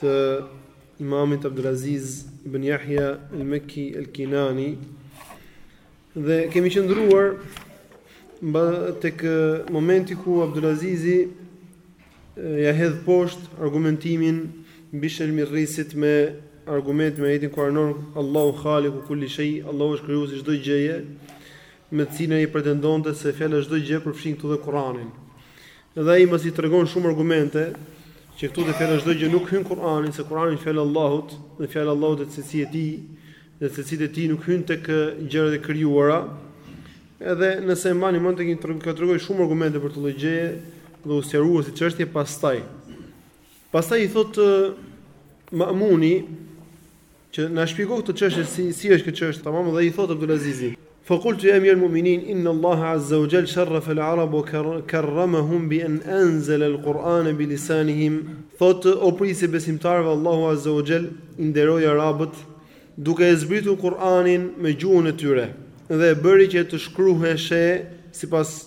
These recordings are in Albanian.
të Imamit Abdulaziz ibn Yahya al-Makki al-Kinani dhe kemi qëndruar mba tek momenti ku Abdulazizi ja hedh poshtë argumentimin Bishr Mirrisit me argumentin me ajetin kuranor Allahu khaliku kulli shay Allahu është krijuesi çdo gjëje me të cilën ai pretendonte se fjala çdo gjë përfshin këtu dhe Kur'anin. Edhe ai masi tregon shumë argumente që këtu te fjala çdo gjë nuk hyn Kur'ani, se Kur'ani është fjala Allahut, dhe fjala Allahut është cilësi e tij, dhe cilësitë e tij nuk hyjnë tek gjërat e krijuara. Edhe nëse mbani mend të keni të ka tregoj shumë argumente për këtë lloj gjëje dhe u sqarua si çështje pastaj. Pastaj i thotë Ma'muni Që na shpjego këtë çështje si si është kjo çështje tamam dhe i thot Abdulazizi. Fa qultu ya amir mu'minin inna Allah azza wa jall sharrafa al-arab wa karramahum bi an anzala al-Quran bi lisanihim. Thot o prijësi besimtarëve Allahu azza wa jall i nderoi arabët duke e zbritur Kur'anin me gjuhën e tyre dhe e bëri që të shkruheshe sipas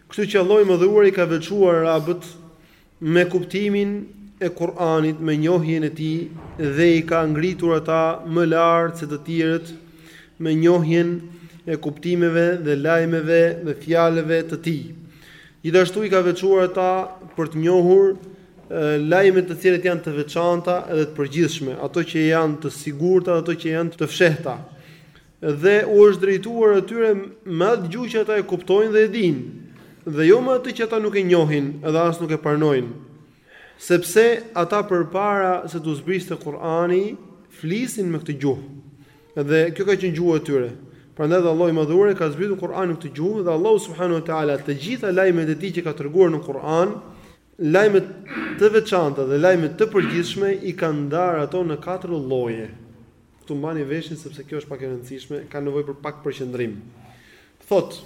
Kështu që Allahu i Madhëruar i ka veçuar arabët me kuptimin e Kur'anit, me njohjen e tij dhe i ka ngritur ata më lart se të tjerët me njohjen e kuptimeve dhe lajmeve dhe fjalëve të tij. Gjithashtu i ka veçuar ata për të njohur lajmet të cilat janë të veçanta dhe të përgjithshme, ato që janë të sigurta dhe ato që janë të fshehta. Dhe u është drejtuar atyre me atë gjuhë që ata e kuptojnë dhe e dinë, dhe jo me atë që ata nuk e njohin dhe as nuk e pranojnë. Sepse, ata përpara se t'u zbriste Kur'ani, flisnin me këtë gjuhë. Dhe, kjo ka qenë gjuha e tyre. Prandaj dhe Allahu i Madhëruar e ka zbritur Kur'anin në këtë gjuhë dhe Allahu subhanahu wa ta'ala të gjitha lajmet e Tij që ka treguar në Kur'an, lajme të veçanta dhe lajme të përgjithshme i ka ndarë ato në katër lloje. Këtu mbani veshin sepse kjo është pak e rëndësishme, ka nevojë për pak përqendrim. Thot,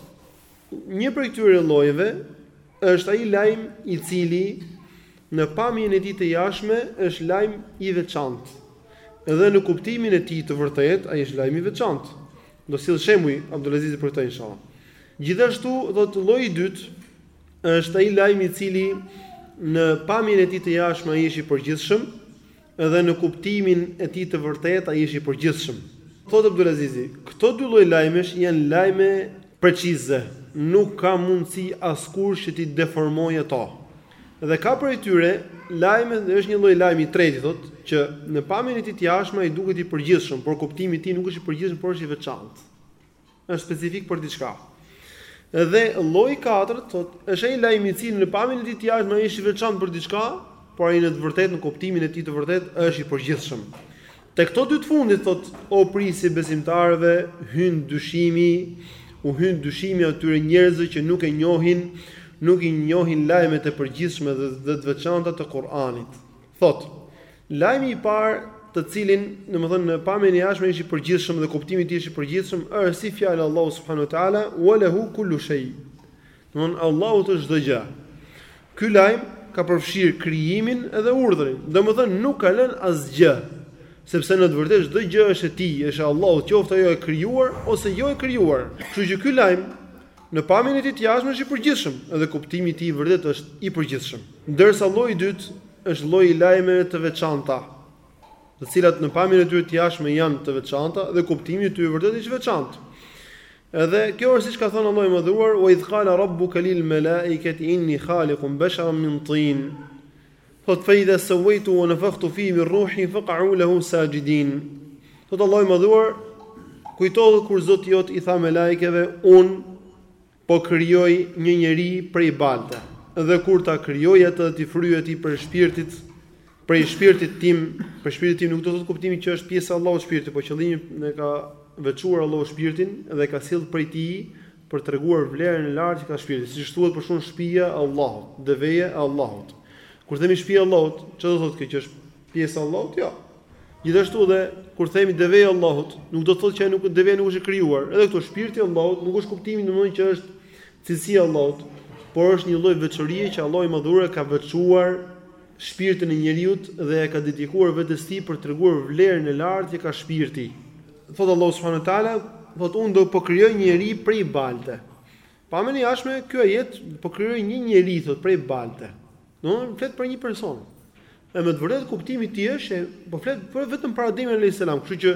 një prej këtyre llojeve është ai lajm i cili në pamjen e tij të jashtme është lajm i veçantë. Edhe në kuptimin e tij të vërtetë, ai është lajm i veçantë. Do sill shembuj Abdulaziz për këtë inshallah. Gjithashtu, thot lloji i dytë është ai lajm i cili në pamjen e tij të jashtme ai është i përgjithshëm, Edhe në kuptimin e tij të vërtetë ai është i përgjithshëm. Thotë Abdulazizi, Këto dy lloj lajmesh janë lajme precize, nuk ka mundësi askush që t'i deformojë ato. Dhe ka prej tyre lajme dhe është një lloj lajmi i treti, thotë, që në pamjen e tij të jashtme ai duket i përgjithshëm, por kuptimi i tij nuk është i përgjithshëm, por është i veçantë. është specifik për diçka. Dhe lloji i katërt thotë, është ai lajm i cili në pamjen e tij të jashtme ai është i veçantë për diçka, por ai në të vërtetë në kuptimin e tij të vërtetë është i përgjithshëm. Te këto dy të fundit thotë, o prisi besimtarëve, hyn dyshimi, u hyn dyshimi atyre njerëzve që nuk e njohin, nuk i njohin lajmet e përgjithshme dhe të veçanta të Kur'anit. Thotë, Lajmi i parë të cilin, domethënë në pamjen e jashtme është i përgjithshëm dhe kuptimi i tij është i përgjithshëm, është si fjala e Allahut subhanahu wa taala, "Wa lahu kullu shay." Domethënë Allahut është çdo gjë. Ky lajm ka përfshirë krijimin dhe urdhrin, domethënë nuk ka lënë asgjë, sepse në të vërtetë çdo gjë është e tij, është e Allahut, qoftë ajo e krijuar ose jo e krijuar. Kështu që ky lajm në pamjen e tij të jashtme është i përgjithshëm dhe kuptimi i tij i vërtetë është i përgjithshëm. Ndërsa lloji i dytë Është lloji i lajmeve të veçanta, të cilat në pamjen e tyre të jashtme janë të veçanta dhe kuptimi i tyre i vërtetë është i veçantë. Edhe kjo është siç ka thënë Allahu i Madhëruar, "Wa idh qala rabbuka lil malaikati inni khaliqun basharan min tin." Thot fa idha sawwaytuhu wa nafakhtu fihi min ruhi faqa'u lahu sajidin. Thot Allahu i Madhëruar, "Kujtohu kur Zoti jot i tha melaikeve, unë Po krijoj një njeri prej balte, dhe kur ta krijoj atë t'i fryj atij prej shpirtit, prej shpirtit tim, prej shpirtit tim nuk do të thotë kuptimi që është pjesë e Allahut shpirti, por qëllimi e ka veçuar Allahu shpirtin dhe e ka sjellë prej tij për të treguar vlerën e lartë që ka shpirti, siç thuhet për shembull shpija e Allahut, deveja e Allahut. Kur themi shpija e Allahut, çfarë do të thotë kjo që është Pjesë e Allahut, jo. Gjithashtu dhe kur themi deveja e Allahut, nuk do të thotë që ai nuk deveja nuk është e krijuar. Edhe këtu shpirti i Allahut nuk është kuptimi domethënë që është cilësia e Allahut, por është një lloj veçorie që Allahu i madhëruar e ka veçuar shpirtin e njeriut dhe e ka dedikuar vetes së tij për treguar vlerën e lartë që ka shpirti. Thot Allahu subhanahu wa taala, thot unë do po krijoj një njeri prej balte. Pamjen e jashtme, ky ajet po krijoj një njeri thot prej balte. Domthon flet për një person. Dhe me të vërtetë kuptimi i tij është po flet për vetëm për Ademin alayhis salam, kështu që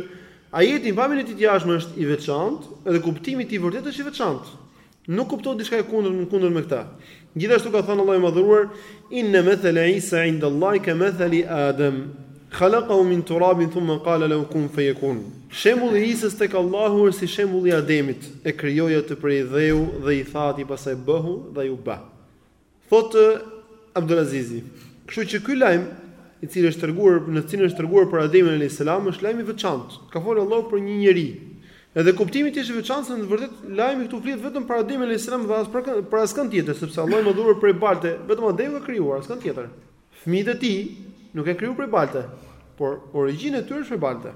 ajeti në pamjen e tij të jashtme është i veçantë dhe kuptimi i tij i vërtetë është i veçantë. Nuk kuptohet diçka e kundërt në kundër me këtë. Gjithashtu ka thënë Allahu i madhëruar inna mathala Isa inda Allahi ka mathali Adem. Khalaqahu min turabin thumma qala lahu kun fayakun Shembulli i Isës tek Allahu është si shembulli i Ademit, e krijoi atë prej dheu dhe i tha atij pastaj bëhu dhe ai u bë. Thotë Abdulazizi, Kështu që ky lajm, i cili është treguar, në të cilin është treguar për Ademin alejhi selam, është lajm i veçantë. Ka folur Allahu për një njeri. Edhe kuptimi i tij është i veçantë se në të vërtetë lajmi këtu flitet vetëm për Ademin alejhi selam dhe as për për askënd tjetër, sepse Allahu i Madhëruar prej balte, vetëm Ademin ka krijuar, askënd tjetër. Fëmijët e tij nuk janë krijuar prej balte, por origjina e tyre është prej balte.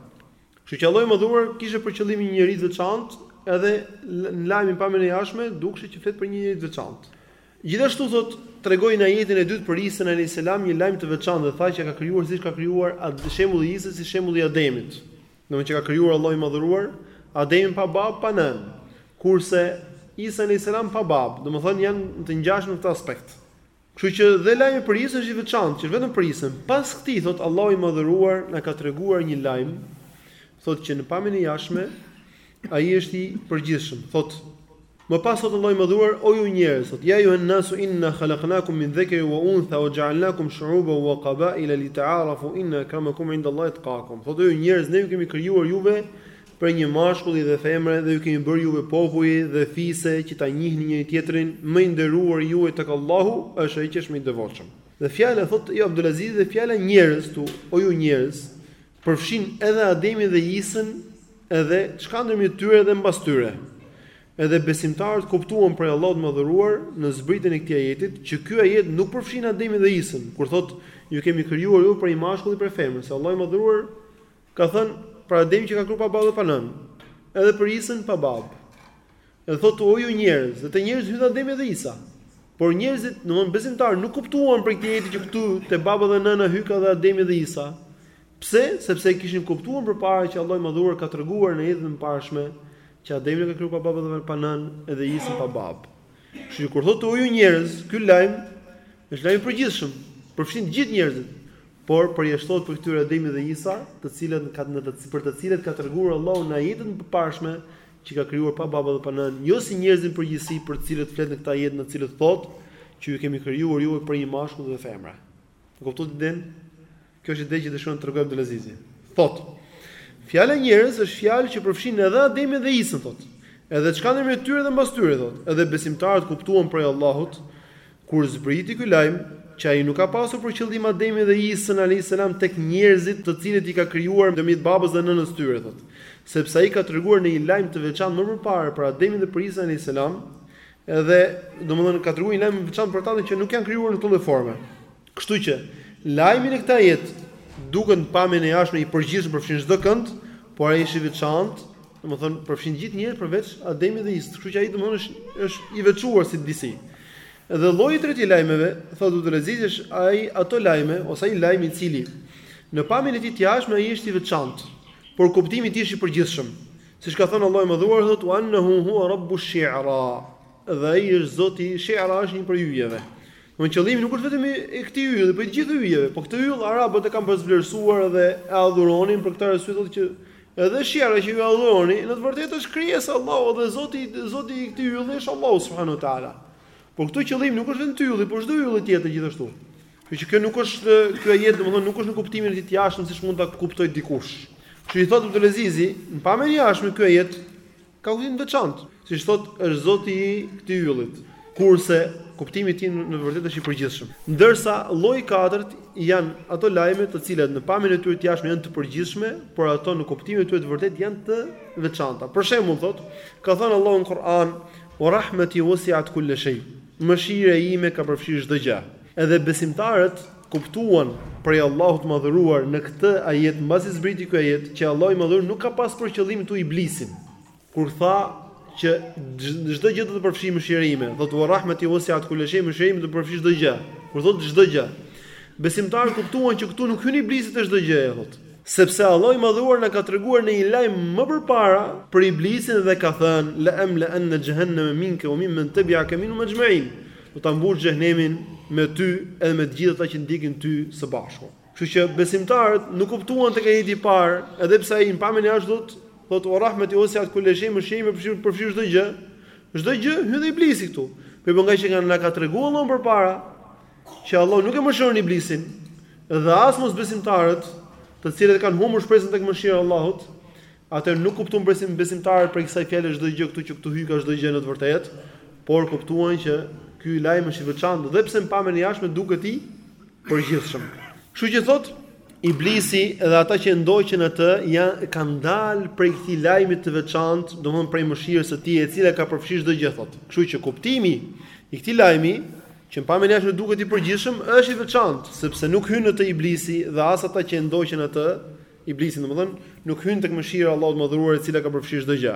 Kështu që Allahu i Madhëruar kishte për qëllim një njeri të veçantë, edhe në lajmin pamjen e jashtme dukshe që flet për një njeri të veçantë. Gjithashtu thotë, tregoi në ajetin e dytë për Isën alejhi selam një lajm të veçantë dhe tha që e ka krijuar siç ka krijuar shembulli i Isës si shembulli i Ademit, domethënë që ka krijuar Allahu i Madhëruar Ademin pa babë, pa nënë, kurse Isa alejhi selam pa babë, domethënë janë të ngjashëm në këtë aspekt. Kështu që dhe lajmi për Isën është i veçantë, që vetëm për Isën. Pas këtij thotë Allahu i Madhëruar na ka treguar një lajm, thotë që në pamjen e jashtme ai është i përgjithshëm. Thotë Më pas thotë Allahu i Madhëruar, o ju njerëz, thotë ya ayyuhan nasu inna khalaqnakum min dhakarin wa untha wa ja'alnakum shu'uban wa qaba'ila li ta'arafu inna akramakum 'inda Allahi atqakum. Thotë o ju njerëz, ne ju kemi krijuar juve prej një mashkulli dhe femre dhe ju kemi bërë juve popuj dhe fise që ta njihni njëri tjetrin, më i nderuari juaj tek Allahu është ai që është më i devotshëm. Dhe fjala thotë Abdulazizi dhe fjala njerëz këtu, o ju njerëz, përfshin edhe Ademin dhe Isën edhe çka ndërmjet tyre dhe mbas tyre. Edhe besimtarët kuptuan prej Allahut të Madhëruar në zbritjen e këtij ajetit që ky ajet nuk përfshin Ademin dhe Isën, kur thotë ju kemi krijuar ju prej mashkulli prej femre, se Allahu i Madhëruar Ka thënë, Për Ademin që ka kriju pa babë dhe pa nënë, edhe për Isën pa babë. Dhe thotë, O ju njerëz, dhe te njerëzit hyn Ademi dhe Isa. Por njerëzit, domthon besimtarët, nuk kuptuan prej këtij ajeti që këtu te baba dhe nëna hyka dhe Ademi dhe Isa. Pse? Sepse e kishin kuptuar përpara që Allahu i Madhëruar ka treguar në ajetet e mëparshme që Ademin e ka krijuar pa baba dhe pa nënë, edhe Isën pa babë. Kështu që kur thotë o ju njerëz, ky lajm është lajm i përgjithshëm, përfshin të gjithë njerëzit. por përjashtohet prej tyre Ademi dhe Isa, të cilët ka në të, për të cilët ka treguar Allahu në ajetet e përparshme që ka krijuar pa baba dhe pa nënë, jo si njerëzit në përgjithësi për të cilët flet në këtë ajet në të cilët thotë që ju kemi krijuar juve prej një mashkulli dhe femre. E kuptuat idenë? Kjo është ide që dëshiron të tregojë Abdulazizi. Thotë: Fjala njerëz është fjalë që përfshin edhe Ademin dhe Isën, thotë. Edhe çka ndërmjet tyre dhe mbas tyre, thotë. Edhe besimtarët kuptuan prej Allahut Kur zbriti ky lajm, që ai nuk ka pasur për qëllim Ademin dhe Isën alejhi selam tek njerëzit të cilët i ka krijuar nëpërmjet babës dhe nënës tyre, thotë, sepse ai ka treguar në një lajm të veçantë më përpara për Ademin dhe për Isën alejhi selam, edhe, domethënë, ka treguar një lajm të veçantë për ta dhe që nuk janë krijuar në këto lloj forme. Kështu që, lajmi në këtë ajet duket në pamjen e jashtme i përgjithshëm përfshin çdo kënd, por ai është i veçantë, Domethënë përfshin gjithë njerëzit përveç Ademit dhe Isës, kështu që ai domethënë është është i veçuar si disi. Dhe lloji i tretë i lajmeve, thotë Abdul Aziz, është ai ato lajme ose ai lajm i cili në pamjen e tij të jashtme ai është i veçantë, por kuptimi i tij është i përgjithshëm. Siç ka thënë Allahu i Madhëruar, thotë wa annahu huwa rabbu shi'ra. Dhe ai është Zoti i, shi'ra është një prej yjeve. Në qëllimi nuk është vetëm i këtij ylli, por i gjithë yjeve. Po këtë yll arabët e kanë pas vlerësuar dhe e adhuronin për këtë arsye thotë që Edhe shi'ra që ju adhuroni, në të vërtetë është krijesë e Allahut dhe Zoti Zoti i këtij ylli është Allahu subhanahu wa taala. Por këtu qëllimi nuk është vetëm te ky ylli, por çdo ylli tjetër gjithashtu. Kështu që kjo nuk është ky ajet, domethënë nuk është në kuptimin e tij të jashtëm siç mund ta kuptojë dikush. Kështu i thotë Abdulazizi, në pamjen e jashtme ky ajet Ka kuptim të veçantë, siç thotë është Zoti i këtij yllit. Kurse kuptimi i tij në të vërtetë është i përgjithshëm. Ndërsa lloji i katërt janë ato lajme të cilat në pamjen e tyre të jashtme janë të përgjithshme, por ato në kuptimin e tyre të vërtetë janë të veçanta. Për shembull thotë, ka thënë Allahu në Kur'an: "Wa rahmati wasi'at kulla shay." Mëshira ime ka përfshirë çdo gjë. Edhe besimtarët kuptuan prej Allahut të Madhëruar në këtë ajet mbasi zbriti ky ajet që Allahu i Madhëruar nuk ka pas për qëllim këtu iblisin kur tha që çdo gjë do të përfshijë mëshira ime, thotë wa rahmeti wasi'at kulli shay, mëshira ime do të përfshijë çdo gjë. Kur thotë çdo gjë, besimtarët kuptuan që këtu nuk hyn iblisi te çdo gjë, thotë. Sepse Allahu i Madhëruar na ka treguar në një lajm më përpara për Iblisin dhe ka thënë, La emla anna jahannama minka wa mimmen tabi'aka minhum ajma'in, Do ta mbush Xhehenemin me ty edhe me të gjithë ata që të ndjekin ty së bashku. Kështu që besimtarët nuk kuptuan tek ajeti i parë, edhe pse ai në pamjen e jashtme thotë, thotë wa rahmati wasi'at kulla shay, mëshira ime përfshin përfshin çdo gjë. Çdo gjë hyn dhe Iblisi këtu. Mirpo nga që na ka treguar më përpara, që Allahu nuk e mëshiron iblisin dhe as mosbesimtarët, të cilët e kanë humbur shpresën tek mëshira e Allahut, atëherë nuk kuptuan besim besimtarët prej kësaj fjale çdo gjë këtu që këtu hyka çdo gjë në të vërtetë, por kuptuan që ky lajm është i veçantë dhe pse në pamjen e jashtme duket i përgjithshëm. Kështu që thot Iblisi dhe ata që e ndoqën atë janë kanë dalë prej këtij lajmi të veçantë, domthonë prej mëshirës së tij, e cila ka përfshirë çdo gjë thot. Kështu që kuptimi i këtij lajmi Që në pamjen e jashtme duket i përgjithshëm, është i veçantë, sepse nuk hyn në të Iblisi dhe as ata që e ndoqën atë, Iblisin domethënë, nuk hyjnë tek mëshira e Allahut të Madhëruar e cila ka përfshirë çdo gjë.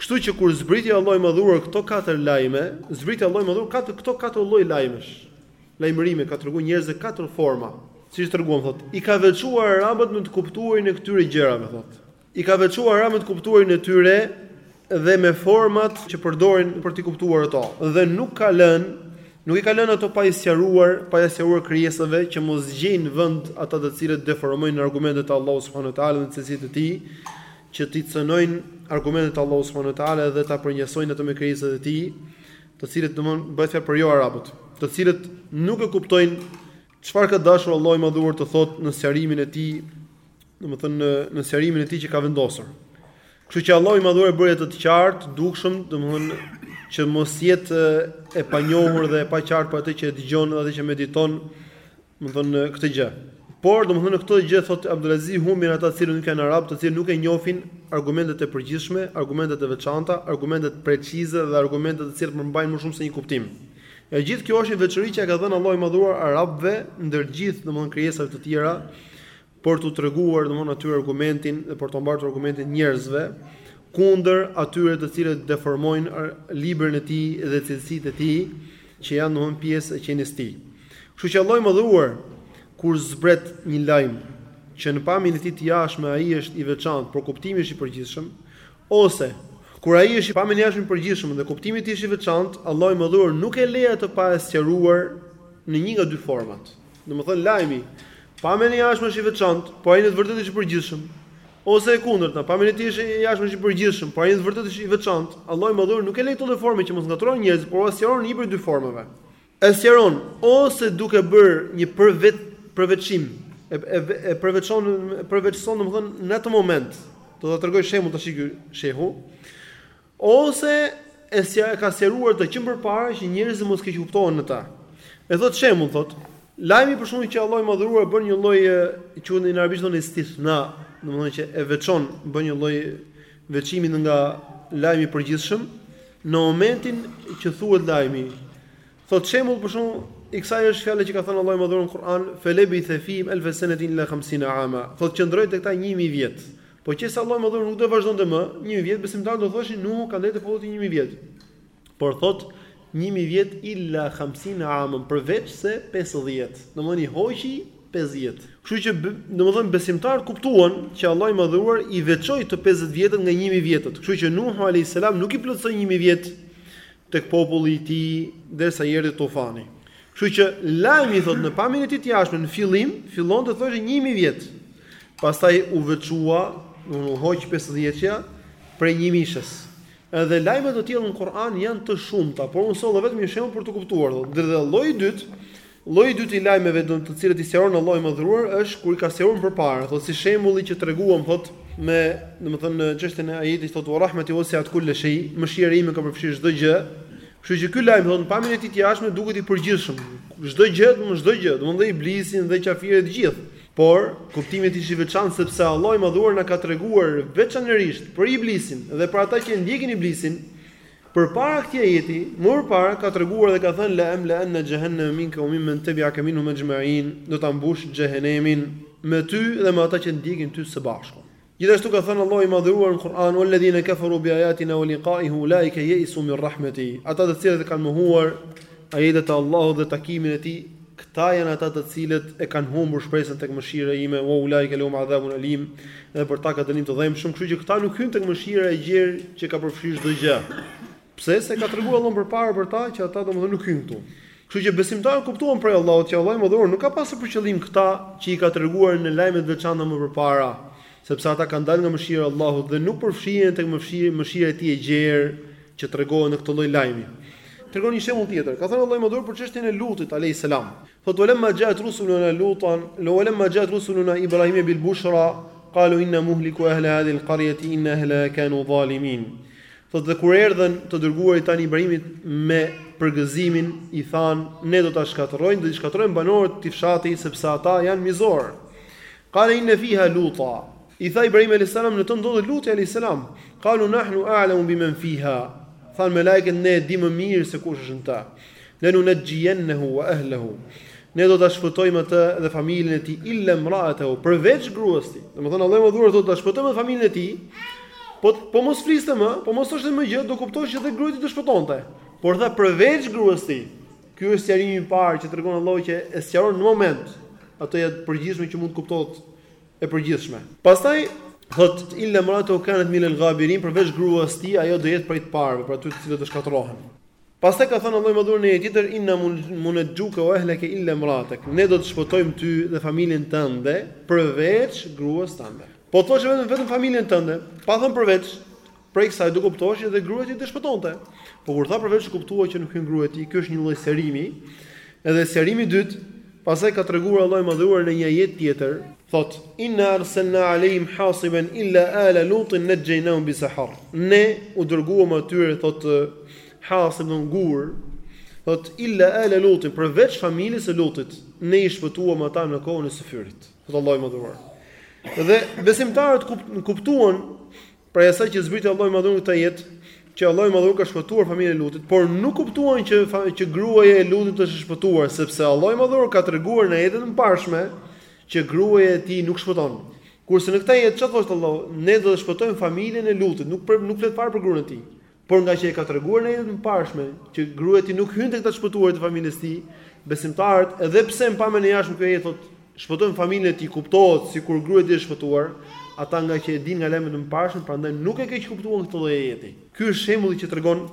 Kështu që kur zbriti Allahu i Madhëruar këto katër lajme, zbriti Allahu i Madhëruar katër këto katër lloj lajmesh, lajmërime ka treguar njerëzve në katër forma, siç treguam thotë, i ka veçuar arabët në të kuptuarin e këtyre gjërave thotë. I ka veçuar arabët me të kuptuarin e tyre dhe me format që përdorin për t'i kuptuar ato, dhe nuk ka lënë, nuk i ka lënë ato pa i sqaruar, pa i sqaruar krijesave që mos gjejnë vend ata të cilët deformojnë argumentet e Allahut subhanuhu teala dhe cilësitë e tij, që t'i cënojnë argumentet e Allahut subhanuhu teala dhe t'i përnjësojnë ato me krijesat e tij, të cilët domthon bëhet fjalë për jo arabët, të cilët nuk e kuptojnë Çfarë ka dashur Allahu i Madhëruar të thotë në sqarimin e tij, domethënë në në sqarimin e tij që ka vendosur. Kështu që Allahu i Madhëruar e bëri atë të qartë, të dukshëm, domethënë që mos jetë e panjohur dhe e paqartë për atë që e dëgjon dhe atë që mediton, domethënë këtë gjë. Por domethënë këtë gjë thotë Abdulaziz humbin ata të cilët nuk janë arabë, të cilët nuk e njohin argumentet e përgjithshme, argumentet e veçanta, argumentet precize dhe argumentet të cilat përmbajnë më shumë se një kuptim. E gjithë kjo është një veçori që ua ka dhënë Allahu i Madhëruar arabëve ndër gjithë, domthonë krijesave të tjera, për t'u treguar domthonë atyre argumentin dhe për t'ua mbartur argumentin njerëzve kundër atyre të cilët deformojnë librin e tij dhe cilësitë e tij, që janë domthonë pjesë e qenies së tij. Kështu që Allahu i Madhëruar kur zbret një lajm që në pamjen e tij të jashtme ai është i veçantë, por kuptimi është i përgjithshëm, Ose, Kur ai është në pamjen e jashtme i përgjithshëm dhe kuptimi i tij është i veçantë, Allahu i Madhëruar nuk e lë atë pa e sqaruar në një nga dy format. Domethënë lajmi, pamjen e jashtme është i veçantë, por ai në të vërtetë është i përgjithshëm. Ose e kundërta, pamjen e tij të jashtme është i përgjithshëm, por ai në të vërtetë është i veçantë. Allahu i Madhëruar nuk i lë këto lloj forme që mos ngatërrohen njerëzit, por ua sqaron në një prej dy formave. E sqaron ose duke bërë një përvet përveçim e e përveçon përveçson domethënë në atë moment do ta tregojë shembull tash ky shehu ose e sqar ka sqaruar ato që më përpara që njerëzit mos keqkuptohen në ta e thotë shembull thotë lajmi për shembull që Allahu i madhëruar bën një lloj që në arabisht thonë istithna domethënë që e veçon bën një lloj Veçimi nga lajmi i përgjithshëm, në momentin që thuhet lajmi. Thotë shembull për shembull i kësaj është fjala që ka thënë Allahu i Madhëruar në Kur'an, "Felebithe fihim elfe senetin illa khamsina ama." Thotë qëndroi tek ta 1000 vjet. Po qe se Allahu i Madhëruar nuk do vazhdonte më, 1000 vjet besimtarët do thoshin Nuhu ka ndenjur te populli i tij 1000 vjet. Por thotë, Një mijë vjet illa khamsina amen, përveçse pesëdhjetë. Domethënë i hoqi pesëdhjetë. Kështu që domethënë besimtarët kuptuan që Allahu i Madhëruar i veçoi ato pesëdhjetë vjetët nga një mijë vjetët. Kështu që Nuhu alejhi selam nuk i plotësoi një mijë vjet tek populli i tij derisa i erdhi tufani. Kështu që lajmi thotë në pamjen e tij të jashtme në fillim fillonte thoshte një mijë vjet. Pastaj u veçua, u hoq pesëdhjetëshja prej njëmijëshes. Edhe lajme të tilla në Kur'an janë të shumta, por unë solla vetëm një shembull për të kuptuar, thotë, ndër dhe lloji i dytë, lloji i dytë i lajmeve të cilat i sqaron Allahu i Madhëruar është kur i ka sqaruar më përpara, thotë si shembulli që treguam thotë me, domethënë në çështjen e ajetit thotë wa rahmati wasi'at kulla shay, mëshira ime ka përfshirë çdo gjë, kështu që ky lajm thotë në pamjen e tij të jashtme duket i përgjithshëm, çdo gjë, domethënë çdo gjë, domethënë dhe iblisin dhe qafirët të gjithë. Por, kuptimi i tij është i veçantë sepse Allahu i Madhëruar na ka treguar veçanërisht për Iblisin dhe për ata që e ndjekin Iblisin përpara këtij ajeti, më përpara ka treguar dhe ka thënë la emla'anna jahannama minka wa mimmen tabi'aka minhum ajma'in, do ta mbush xhehenemin me ty dhe me ata që të ndjekin ty së bashku. Gjithashtu ka thënë Allahu i Madhëruar në Kur'an, "Wa ledhine keferu bi ajatina wa liqaihi ulaike yeisu min rahmeti", Ata të cilët e kanë mohuar Ajetet e Allahut dhe takimin e Tij, këta janë ata të cilët e kanë humbur shpresën tek mëshira Ime, "Wa ulaike lehum adhabun alim", dhe për ta ka dënim të dhembshëm, kështu që këta nuk hyjnë tek mëshira e gjerë që ka përfshirë çdo gjë. Pse se ka treguar Allahu më parë për ta që ata domethënë nuk hyjnë këtu. Kështu që besimtarët kuptuan prej Allahut që Allahu i Madhëruar nuk ka pasur për qëllim këta që i ka treguar në lajme të veçanta më përpara, sepse ata kanë dalë nga mëshira e Allahut dhe nuk përfshihen tek mëshira e Tij e gjerë që tregohet në këtë lloj lajmi. Tregon një shembull tjetër. Ka thënë Allahu i Madhëruar për çështjen e Lutit alayhis salam. Thotë wa lamma ja'at rusuluna Lutan, wa lamma ja'at rusuluna Ibrahim bil bushra, qalu inna muhliku ahli hadhihi al-qaryati inna ahlaha kanu zalimin. Thotë dhe kur erdhën të dërguarit tanë Ibrahimit me përgëzimin, i thanë, ne do ta shkatërrojmë, do t'i shkatërrojmë banorët e këtij fshati sepse ata janë mizorë. Qale inne fiha Luta. I tha Ibrahimi alayhis salam në të ndodhet Luti alayhis salam. Qalu nahnu a'lamu biman fiha. Thanë melajket ne e dimë më mirë se kush është në të. Lenunajjiennehu wa ehlehu. Ne do ta shpëtojmë atë dhe familjen e tij illa imra'atahu, përveç gruas së tij. Domethënë Allahu i Madhëruar thotë ta shpëtojmë familjen e tij. Po po mos fliste më, po mos thoshte më gjë, do kuptohej që dhe gruaja e tij do shpëtonte. Por tha përveç gruas së tij. Ky është sqarimi i parë që tregon Allahu që e sqaron në moment atë ajet të përgjithshme që mund të kuptohet e përgjithshme. Pastaj thot illa maratu kanat min al-ghabirin përveç gruas së tij ajo do jetë prej të parëve, pra atyre të cilët do shkatërrohen. Pastaj ka thënë Allahu i Madhëruar në një ajet tjetër, Inna munajjuke wa ehleke illa imraatek, Ne do të shpëtojmë ty dhe familjen tënde, përveç gruas tënde. Po të thoshte vetëm vetëm familjen tënde, pa thënë përveç, prej kësaj do kuptohej edhe gruaja e tij do shpëtonte. Po kur tha përveç u kuptua që nuk hyn gruaja e tij, ky është një lloj sqarimi. Edhe sqarimi i dytë, pastaj ka treguar Allahu i Madhëruar në një ajet tjetër, thotë, Inna arsalna alejhim hasiben illa ala lutin najjejnahum bi sahar. Ne u dërguam atyre, thotë, hasiben gurë, thotë, illa ala lutin, përveç familjes së Lutit, ne i shpëtuam ata në kohën e syfyrit. Thotë Allahu i Madhëruar. Dhe besimtarët kuptuan Prej asaj që zbriti Allahu i Madhëruar në këtë ajet, që Allahu i Madhëruar ka shpëtuar familjen e Lutit, por nuk kuptuan që që gruaja e Lutit është e shpëtuar, sepse Allahu i Madhëruar ka treguar në ajetet e mëparshme që gruaja e tij nuk shpëton. Kurse në këtë ajet çfarë thotë Allahu, ne do të shpëtojmë familjen e Lutit, nuk nuk flet fare për gruan e tij. Por nga që e ka treguar në ajetet e mparshme që gruaja e tij nuk hyn te këta të shpëtuarit e familjes së tij, besimtarët edhe pse në pamjen e jashtme ky ajet thotë shpëtojmë familjen e tij kuptohet sikur gruaja e tij është shpëtuar, ata nga që e dinë nga lajmet e mparshme prandaj nuk e keqkuptuan këtë lloj ajeti. Ky është shembulli që tregon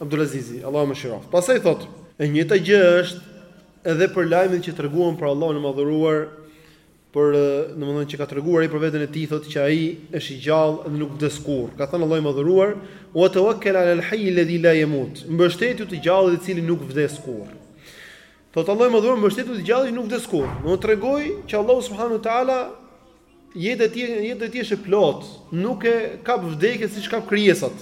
Abdulazizi, Allahu e mëshiroftë. Pastaj thotë, E njëjta gjë është edhe për lajmin që treguam për Allahun e Madhëruar, për, domethënë, që ka treguar ai për veten e tij, thotë që ai është i gjallë dhe nuk vdes kurrë. Ka thënë Allahu i Madhëruar, "Wa tawakkal 'ala al-hayy alladhi la yamut", Mbështetu te i gjalli i cili nuk vdes kurrë. Thotë Allahu i Madhëruar, Mbështetu te i gjalli që nuk vdes kurrë. Na tregoi që Allahu subhanahu wa taala jeta e tij është e plotë, nuk e kap vdekja siç kap krijesat.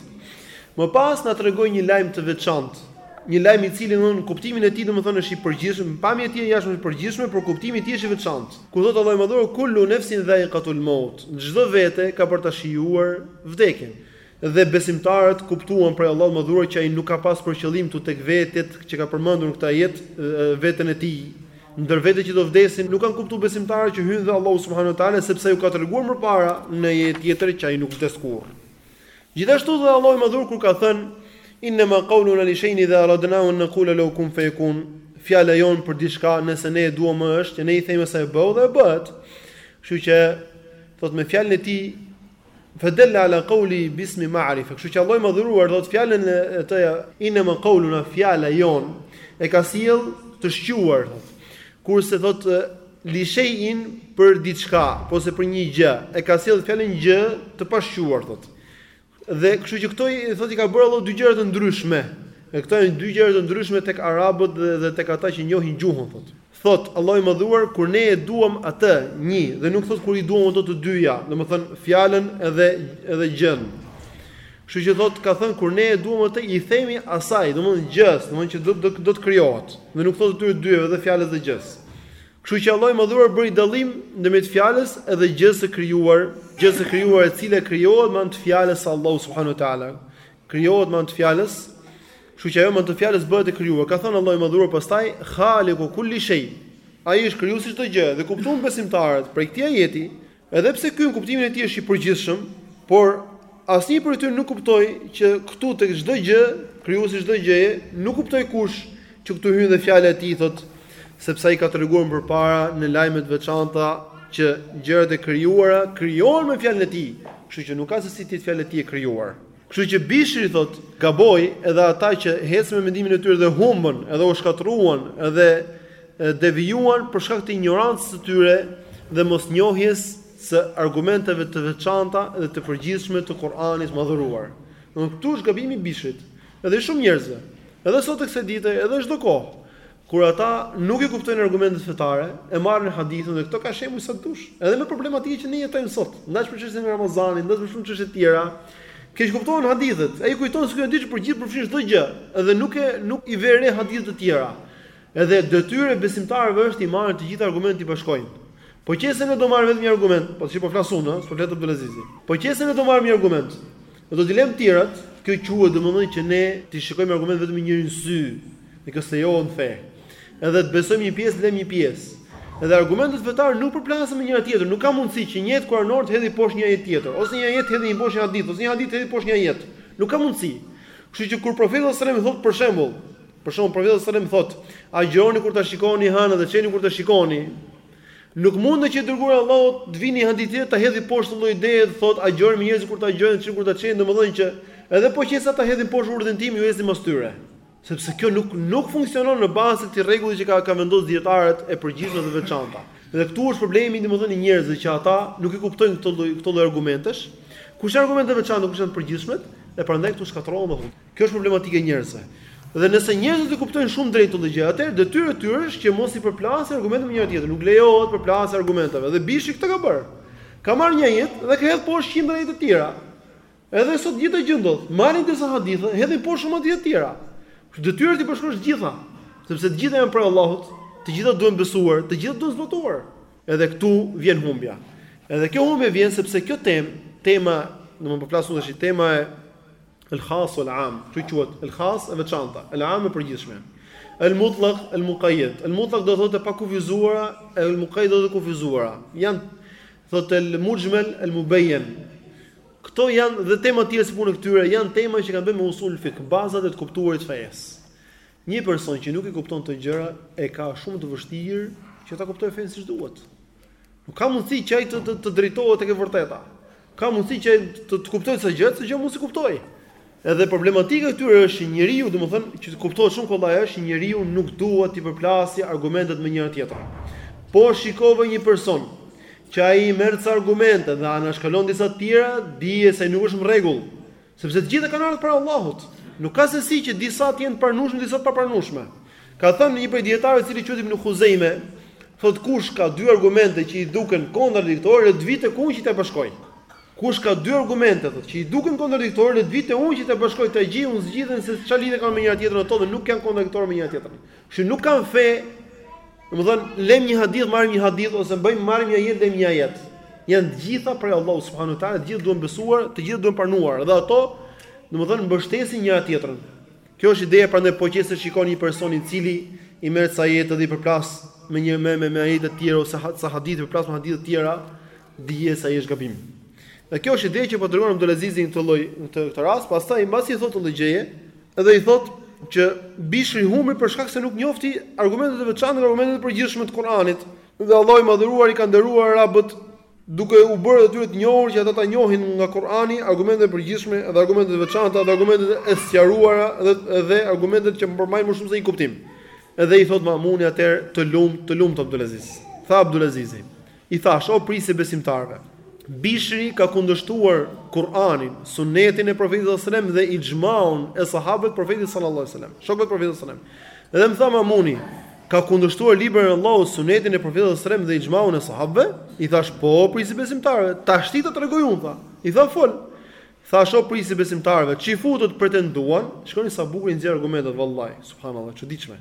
Më pas na tregoi një lajm të veçantë, Një lajm i cili domethënë në kuptimin e tij domethënë është i përgjithshëm, në pamje të tij e jashtme është e përgjithshme, por kuptimi i tij është i veçantë. Ku thotë Allahu i Madhëruar kullu nefsin dhaiqatul maut, çdo vete ka për ta shijuar vdekjen. Dhe besimtarët kuptuan prej Allahut të Madhëruar që ai nuk ka pas për qëllim tu tek vetet që ka përmendur në këtë ajet veten e tij, ndër vetet që do vdesin, nuk kanë kuptuar besimtarët që hyn dhe Allahu subhanahu wa taala sepse iu ka treguar më parë në një ajet tjetër që ai nuk vdes kurrë. Gjithashtu dhe Allahu i Madhur kur ka thënë, Innema kauluna li shejn idha aradnahu an nakula lahu kun feyekun, fjala jonë për diçka nëse ne e duam atë është që ne i themi asaj bëhu dhe bëhet. Kështu që thot me fjalën e tij fadalla ala qawli bismi ma'rifa. Kështu që Allahu i Madhëruar thot fjalën e tij innema kauluna fjala jonë e ka sjell të shquar thot. Kurse thotë li shej'in për diçka ose për një gjë, e ka sjellë fjalën gjë të pashquar thotë. Dhe kështu që këto thotë i ka bërë Allahu dy gjëra të ndryshme. Dhe këto janë dy gjëra të ndryshme tek arabët dhe, dhe tek ata që njohin gjuhën thotë. Thotë Allahu i Madhëruar kur ne e duam atë një dhe nuk thotë kur i duam ato të dyja, domethënë fjalën edhe edhe gjën. Kështu që thotë, ka thënë kur ne e duam atë i themi asaj, domthonë gjës, domthonë që do do do të krijohet. Dhe nuk thotë atyre dyjeve dhe fjalës dhe gjës. Kështu që Allahu i Madhëruar bëri dallim ndërmjet fjalës edhe gjës së krijuar, gjës së krijuar e cila krijohet me anë të fjalës së Allahut subhanahu wa taala. Krijohet me anë të fjalës, kështu që ajo me anë të fjalës bëhet e krijuar. Ka thënë Allahu i Madhëruar pastaj khaliku kulli shay. Ai është krijuesi i çdo gjëje dhe kuptuan besimtarët prej këtij ajeti Edhe pse ky në kuptimin e tij është i përgjithshëm, por asnjë prej tyre nuk kuptoi që këtu tek çdo gjë, krijuesi i çdo gjëje, nuk kuptoi kush që këtu hyn dhe fjala e tij thotë sepse ai ka treguar më përpara në lajme të veçanta që gjërat e krijuara krijohen me fjalën e tij, kështu që nuk ka se si të jetë fjala e tij e krijuar. Kështu që Bishri thotë, gaboi edhe ata që ecën me mendimin e tyre dhe humbën, edhe u shkatërruan, edhe devijuan për shkak të injorancës së tyre dhe mosnjohjes së argumenteve të veçanta dhe të përgjithshme të Kur'anit të Madhëruar. Domthonë këtu është gabimi i Bishrit, edhe i shumë njerëzve, edhe sot e kësaj dite, edhe çdo kohë. Kur ata nuk i kuptojnë argumentet fetare, e marrin hadithin dhe këto ka shembuj sa të dush. Edhe me problematikën që ne jetojmë sot, daç për çështjen e Ramazanit, daç për shumë çështje të tjera, keqkuptohen hadithet. Ai kujton se ky hadith është përgjithshëm, përfshin çdo gjë dhe nuk e nuk i ve re hadithe të tjera. Edhe detyrë e besimtarëve është t'i marrin të gjitha argumentet t'i bashkojnë. Po qe se ne do marrim vetëm një argument, po tash po flas unë, s'po flet Abdulazizi. Po qe se ne do marrim një argument, Dhe do t'i lëmë të tjerat, kjo quhet domethënë që ne t'i shikojmë argumentet vetëm me njërin sy, dhe kjo s'lejohet në fe. Edhe të besojmë një pjesë, lëmë një pjesë. Edhe argumentet fetare nuk përplasen me njëra tjetrën, nuk ka mundësi që një ajet kuranor të hedhë poshtë një ajet tjetër, ose një ajet të hedhë poshtë një hadith, ose një hadith të hedhë poshtë një ajet. Nuk ka mundësi. Kështu që kur profeti sallallahu alajhi wasallam thotë për shembull, për shembull profeti sallallahu alajhi wasallam thotë, agjëroni kur ta shikoni hënën dhe çeleni kur ta shikoni, Nuk mundet që i dërguari i Allahut të vijë në një hadith tjetër ta hedhë poshtë këtë lloj ideje dhe të thotë agjëroni me njerëzit kur të agjërojnë çeleni kur ta çelin domethënë që edhe po qe se ata hedhin poshtë urdhrin tim ju ecni mas tyre sepse kjo nuk nuk funksionon në bazë të këtij rregulli që kanë kanë vendosur dijetarët e përgjithshme dhe të veçanta dhe këtu është problemi domethënë i njerëzve që ata nuk i kuptojnë këto lloj këto lloj argumentesh kush janë argumentet e veçanta kush janë të përgjithshmet dhe prandaj këtu shkatërrohen dhe humbin Kjo është problematika e njerëzve. Dhe nëse njerëzit e kuptojnë shumë drejt këtë gjë, atëherë detyrë e tyre është që mos i përplasin argumentet me njëra tjetrën. Nuk lejohet përplasja e argumenteve. Dhe Bishri këtë ka bërë. Ka marrë një ajet dhe ka hedhë poshtë qindra ajete të tjera. Edhe sot e njëjta gjë ndodh. Marrin disa hadithe, hedhin poshtë shumë hadithe të tjera. Është detyrë t'i bashkosh të gjitha, sepse të gjitha janë prej Allahut, të gjitha duhen besuar, të gjitha duhen zbatuar. Edhe këtu vjen humbja. Edhe kjo humbje vjen sepse kjo temë, tema, domethënë po flasim tash tema e El Khass wal Aam, kështu quhet, El Khass e veçanta, El Aam e përgjithshme. El Mutlaq, El Muqayyad. El Mutlaq do thotë e pakufizuara, El Muqayyad do të kufizuara. Janë pastaj El Mujmal, El Mubayyan. Këto janë dhe tema të tjera si puna e këtyre, janë tema që kanë të bëjnë me usul fikh, bazat e të kuptuarit të fesë. Një person që nuk i kupton këto gjëra e ka shumë të vështirë që ta kuptojë fenë siç duhet. Nuk ka mundësi që ai të të, të drejtohet tek e vërteta. Ka mundësi që të të kuptojë këtë gjë, këtë gjë mund të kuptojë. Edhe problematika e këtyre është që njeriu, domethënë, që të kuptohet shumë kollaj është që njeriu nuk duhet të përplasë argumentet me njëra tjetrën. Po shikove një person që ai merr ca argumente dhe anashkalon disa të tjera, dije se nuk është në rregull. Sepse të gjitha kanë ardhur prej Allahut. Nuk ka se si që disa të jenë të pranueshme, disa të papranueshme. Ka thënë një prej dijetarëve i cili quhet Ibn Huzejme, thotë kush ka dy argumente që i duken kontradiktore, le të vijë tek unë që t'ia bashkoj. Kush ka dy argumente thotë që i duken kontradiktore, le të vijë tek unë që t'ia bashkoj, t'ia gjej unë zgjidhjen se çfarë lidhje kanë me njëra tjetrën ato dhe nuk janë kontradiktore me njëra tjetrën. Kështu nuk kanë fe Domethënë, lejmë një hadith, marrim një hadith ose bëjmë marrim një ajet, lejmë një ajet. Janë të gjitha prej Allahu subhanahu wa taala, të gjithë duhen besuar, të gjithë duhen pranuar dhe ato, domethënë, mbështesin njëra tjetrën. Kjo është ideja prandaj po qe se shikoni një person i cili i merr ca ajete dhe i përplas me një me me, me ajete të tjera ose ca hadithe i përplas me hadithe të tjera, dije se ai është gabim. Dhe kjo është ideja që po tregon Abdulazizi në këtë lloj, në këtë këtë rast, pastaj mbasi i thotë këto gjëra, Edhe i thotë që Bishri humbri për shkak se nuk njofti argumentet e veçanta nga argumentet e përgjithshme të Kur'anit, dhe Allahu i Madhëruar i ka nderuar arabët duke u bërë atyre të njohur që ata ta njohin nga Kur'ani argumentet e përgjithshme dhe argumentet e veçanta dhe argumentet e sqaruara dhe dhe argumentet që përmbajnë më shumë se një kuptim. Edhe i thotë Ma'muni atëherë të lumtë, të lumtë Abdulaziz. Tha Abdulazizi. I thashë, O prijësi i besimtarëve! Bishri ka kundërshtuar Kur'anin, Sunnetin e Profetit sallallahu alejhi dhe sellem dhe ixhmaun e sahabëve të Profetit sallallahu alejhi dhe sellem, shokëve të Profetit sallallahu alejhi dhe sellem. Dhe më tha Mamuni, Ka kundërshtuar librin e Allahut, Sunnetin e Profetit sallallahu alejhi dhe sellem dhe ixhmaun e sahabëve? I thashë, Po, o prijësi i besimtarëve! Tashti të tregoj unë, tha. I tha, Fol. Thashë, O prijësi i besimtarëve! Çifutët pretenduan, shikoni sa bukur i nxjerr argumentet, vallahi, subhanallahu, e çuditshme.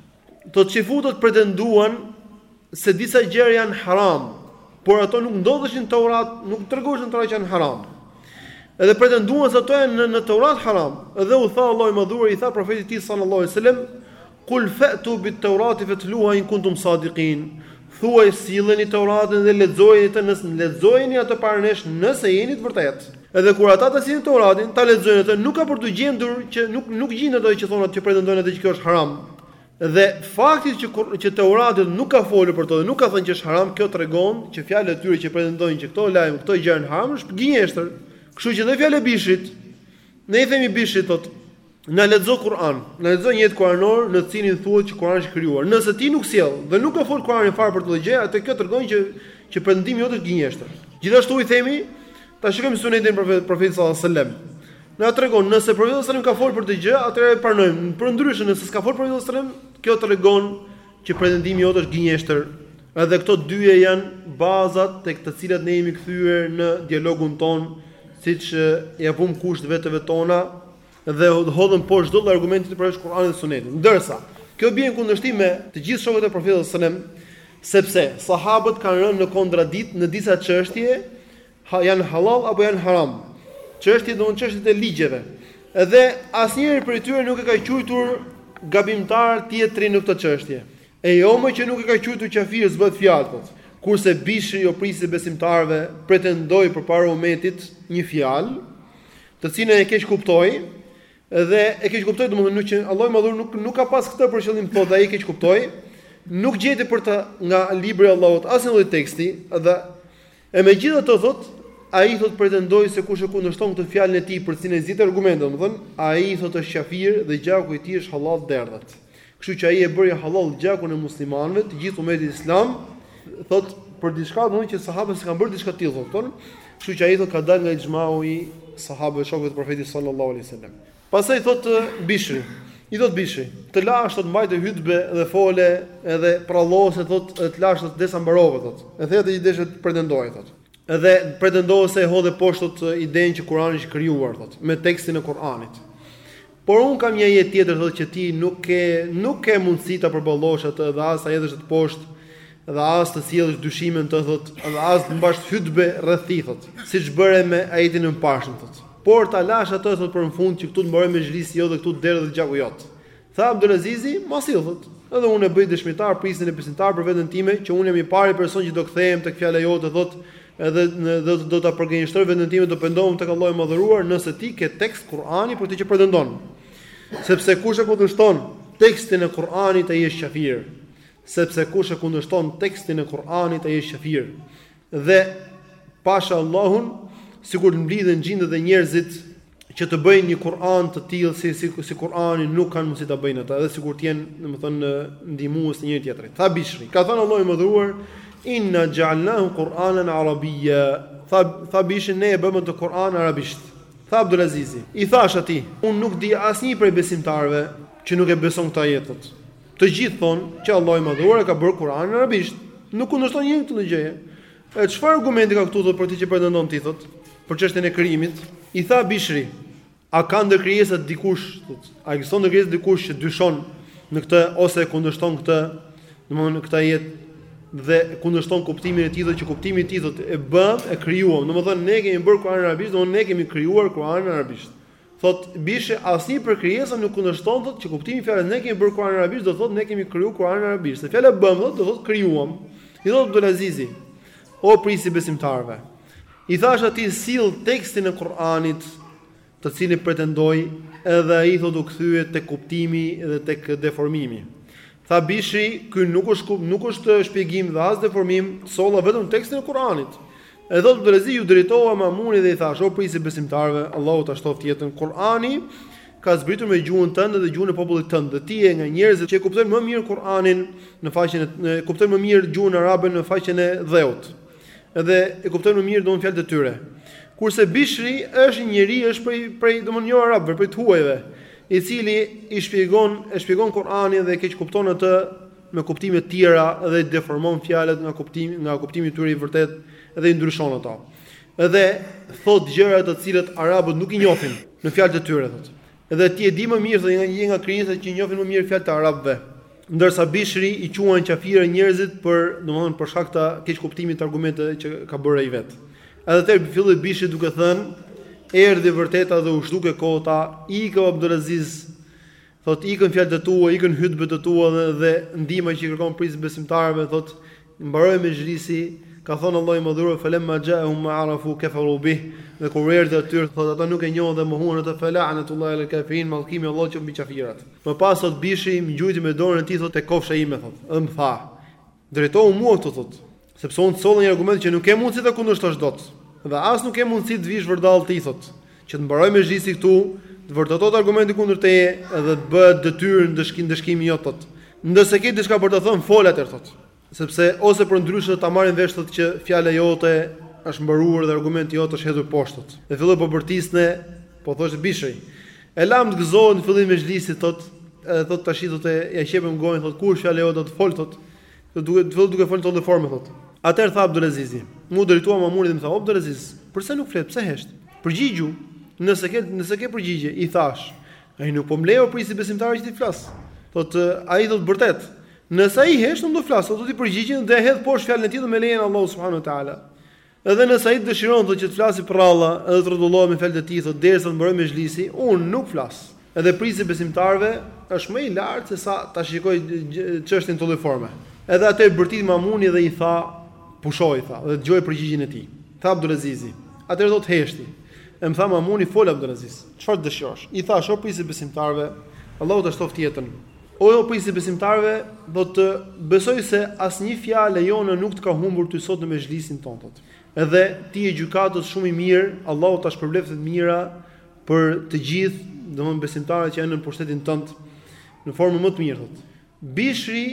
Thotë çifutët pretenduan se disa gjëra janë haram, por ato nuk ndodheshin në Teurat, nuk tregoheshin në Teurat që janë haram. Edhe pretenduan se ato janë në, në Teurat haram. Edhe u tha Allahu i Madhëruar i tha profetit të tij sallallahu alajhi wasallam, "Kul fa'tu bit-Teurati fatluha in kuntum sadiqin." Thuaj, silleni Teuratin dhe lexojeni atë nëse lexojeni atë para nesh nëse jeni të vërtetë. Edhe kur ata ta sillin Teuratin, ta lexojnë atë, nuk ka për t'u gjendur që nuk nuk gjin ato që thonë ata që pretendojnë ata që kjo është haram. Dhe fakti që Kur që Teurati nuk ka folur për to dhe nuk ka thënë që është haram, kjo tregon që fjalët e tyre që pretendojnë që këto lajme, këto gjëra janë haram është gënjeshtër. Kështu që dhe fjala e Bishrit, ne i themi Bishrit thotë, Na lexo Kur'an, na lexo një jetë kuranore në të cilin thuhet që Kurani është krijuar. Nëse ti nuk sjell dhe nuk ka fol Kur'ani fare për këtë lloj gjëje, atë kjo tregon që që pretendimi jot është gënjeshtër. Gjithashtu i themi, ta shikojmë sunetin e profetit profet sallallahu alajhi wasallam. Na tregon nëse profeti sallallahu alajhi wasallam ka fol për këtë gjë, atëherë e pranojmë. Përndryshe nëse s'ka fol profeti sallallahu alajhi wasallam, kjo tregon që pretendimi jot është gënjeshtër. Edhe këto dyja janë bazat tek të cilat ne jemi kthyer në dialogun tonë, siç ia vumë kusht veteve tona, dhe hodhëm poshtë çdo lloj argumenti përveç Kur'anit dhe Sunetit. Ndërsa, kjo bie në kundërshtim me të gjithë shokët e Profetit sallallahu alajhi wasallam, sepse sahabët kanë rënë në kontradiktë në disa çështje, ha, janë halal apo janë haram. Çështje domethënë çështjet e ligjeve. Dhe asnjëri prej tyre nuk e ka quajtur gabimtar tjetrin në këtë çështje. E jo më që nuk e ka quajtur qafir s'bëhet fjalë. Kurse Bishri, o prijës i besimtarëve, pretendoi përpara umetit një fjalë, të cilën e keqkuptoi dhe e keqkuptoi domethënë nuk që Allahu i madhur nuk nuk ka pas këtë për qëllim thotë ai e keqkuptoi nuk gjeti për të nga libri i Allahut asnjë lloj teksti dhe e megjithatë thotë ai thotë pretendoi se kush e kundërshton këtë fjalën e tij për të cilën s'gjeti argumente domethënë ai thotë është qafir dhe gjaku i tij është hallall të derdhet Kështu që ai e bëri hallall gjakun e muslimanëve, të gjithë umetit islam, thot për diçka domethënë që sahabët s'kanë bërë diçka të tillë, thot. Kështu që ai thot ka dalë nga ixhmau i sahabëve shokëve të profetit sallallahu alaihi wasallam. Pastaj thot Bishri, i thot Bishri, të lashë të mbajte hutbe dhe fole edhe prallise thot të lashë thot derisa mbarove thot. E the atë që deshe të pretendoje thot. Edhe pretendove se e hodhe poshtë thot idenë që Kurani është krijuar thot me tekstin e Kuranit. Por unë kam një ajet tjetër thotë që ti nuk ke nuk ke mundësi ta përballosh atë dhe as ta hedhësh atë poshtë dhe as të sjellësh dyshime në të thotë dhe as të mbash hutbe rreth tij thotë, siç bëre me ajetin e mëparshëm thotë. Por ta lashë atë thotë për në fund që këtu të mbarojë mexhlisi jot dhe këtu të derdhet gjaku jot. Tha Abdulazizi, ma sill thotë. Edhe unë e bëj dëshmitar prijsin e besimtarëve për veten time që unë jam i pari person që do kthehem tek fjala jote thotë Edhe dhe do do ta përgënjeshtroj veten time do pendohem tek Allahu i Madhëruar nëse ti ke tekst Kur'ani për këtë që pretendon. Sepse kush e kundërshton tekstin e Kur'anit ai është qafir. Sepse kush e kundërshton tekstin e Kur'anit ai është qafir. Dhe pasha Allahun sikur të mblidhen xhindet dhe njerëzit që të bëjnë një Kur'an të tillë si si, si Kur'ani nuk kanë mundësi ta bëjnë ata, edhe sikur të jenë, domethënë, ndihmues të njëri-tjetrit. Tha Bishri, ka thënë Allahu i madhëruar, inna ja'alnahu Kur'anan arabiyya. Tha tha Bishri ne e bëmë atë Kur'an arabisht. Tha Abdulazizi, i thashë atij, unë nuk di asnjë prej besimtarëve që nuk e beson këtë ajet. Të gjithë thonë që Allahu i madhëruar e ka bërë Kur'anin arabisht. Nuk kundërshton njeri këtë gjë. E çfarë argumenti ka këtu thotë për ti që pretendon ti, thotë, për çështjen e krijimit? I tha Bishri, a ka ndër krijesat dikush, thotë, a ekziston ndër krijesat dikush që dyshon në këtë ose e kundërshton këtë, domthonë këtë ajet dhe kundërshton kuptimin e tij thotë që kuptimi i tij, thotë, e bëmë, e krijuam. Domthonë ne kemi bërë Kur'anin arabisht, domthonë ne kemi krijuar Kur'anin arabisht. Thotë Bishri, Asnjë prej krijesave nuk kundërshton, thotë, që kuptimi i fjalës ne kemi bërë Kur'anin arabisht do të thotë ne kemi kriju Kur'anin arabisht, se fjala bëmë, thotë, do të thotë krijuam. I thotë Abdulazizi, O prijësi i besimtarëve! I thashë atij sill tekstin e Kur'anit, të cilin pretendoi, edhe ai thotë u kthye tek kuptimi dhe tek deformimi. Tha Bishri, Ky nuk është kuptim, nuk është shpjegim dhe as deformim, solla vetëm tekstin e Kur'anit. E thotë Abdulazizi iu drejtova Mamunit dhe i thashë, O prijësi i besimtarëve, Allahu ta shtoftë jetën, Kur'ani ka zbritur me gjuhën tënde dhe gjuhën e popullit tënd dhe ti je nga njerëzit që e kuptojnë më mirë Kur'anin në faqen e kuptojnë më mirë gjuhën arabe në faqen e dheut. Edhe i kuptojnë më mirë domethënë fjalët e tyre. Kurse Bishri është një njeri, është prej prej domethënë jo arabëve, prej të huajve, i cili i shpjegon, e shpjegon Kur'anin dhe e keqkupton atë me kuptime të tjera dhe i deformon fjalët nga kuptimi nga kuptimi i tyre i vërtetë dhe i ndryshon ato. Edhe thotë gjëra të cilat arabët nuk i njohin në fjalët e tyre thotë. Dhe ti e di më mirë se nga je nga krijesat që i njohin më mirë fjalët e arabëve. Ndërsa Bishri i quan qafirë njerëzit për, domethënë për shkak të keqkuptimit të argumenteve që ka bërë ai vetë. Edhe atëherë filloi Bishri duke thënë, erdhi e vërteta dhe u zhduk e kota, ik o Abdulaziz, thotë ikën fjalët e tua, ikën hutbet e tua dhe, dhe ndihma që i kërkon prijësit të besimtarëve, thotë Mbaroi mexhlisi, Ka thënë Allahu i Madhëruar, Felemma xha'ahum ma arafu kafaru bih, dhe kur u erdhi atyre, thotë ata nuk e njohën dhe mohuan atë, Fela'natullahi 'alel kafirin, mallkimi i Allahut qoftë mbi qafirat. Më pas thotë Bishri, më gjujti me dorën e tij thotë te kofsha ime thotë, dhe më tha, Drejtohu mua këtu thotë, sepse unë të solla një argument që nuk ke mundësi ta kundërshtosh dot, dhe as nuk ke mundësi të vish vërdallë tij thotë, Që të mbarojë mexhlisi këtu, të vërtetohet argumenti kundër teje dhe të bëhet detyrë ndëshkim ndëshkimi jot thotë. Nëse ke diçka për të thënë, fol atëherë thotë. Sepse ose përndryshe do ta marrim vesh thotë që fjala jote është mbaruar dhe argumenti jot është hedhur poshtë thotë. E filloi po bërtiste, po thoshte Bishri. E lamë të gëzohet në fillim të mexhlisit thotë, edhe thotë tash do t'ia qepim gojën thotë kush fjala jote do të fol thotë. Dhe duke të filloi duke folë në atë lloj forme thotë. Atëherë tha Abdulazizi, M'u drejtua Mamuni dhe më tha, O Abdulaziz, përse nuk flet, pse hesht? Përgjigju, nëse ke, nëse ke përgjigje, i thashë, Ai nuk po më le, o prijësi i besimtarëve, që t'i flas. Thotë, ai thotë bërtet. Nëse ai hesht, unë do të flas, unë do t'i përgjigjem dhe e hedh poshtë fjalën e tij dhe me lejen e Allahut subhanahu wa taala. Edhe nëse ai të dëshiron thotë që të flasi prralla edhe të rrotullohet me fjalët e tij thotë derisa të mbarojë mexhlisi, unë nuk flas. Edhe prisi i besimtarëve është më i lartë se sa ta shikojë çështjen në këtë lloj forme. Edhe atëherë bërtiti Mamuni dhe i tha, Pusho, i tha, dhe dëgjoje përgjigjen e tij. Tha Abdulazizi, Atëherë do të heshti. E më tha Mamuni, Fol Abdulaziz, çfarë të dëshirosh. I thashë, O prisi i besimtarëve, Allahu ta shtoftë jetën. O prisi i besimtarëve, thotë, besoj se asnjë fjalë e jonë nuk të ka humbur ty sot në mexhlisin tonë, thotë. Edhe ti je gjykatës shumë i mirë, Allahu ta shpërbleftë të mira për të gjithë, domthonë besimtarët që janë nën pushtetin tënd, në formën më të mirë, thotë. Bishri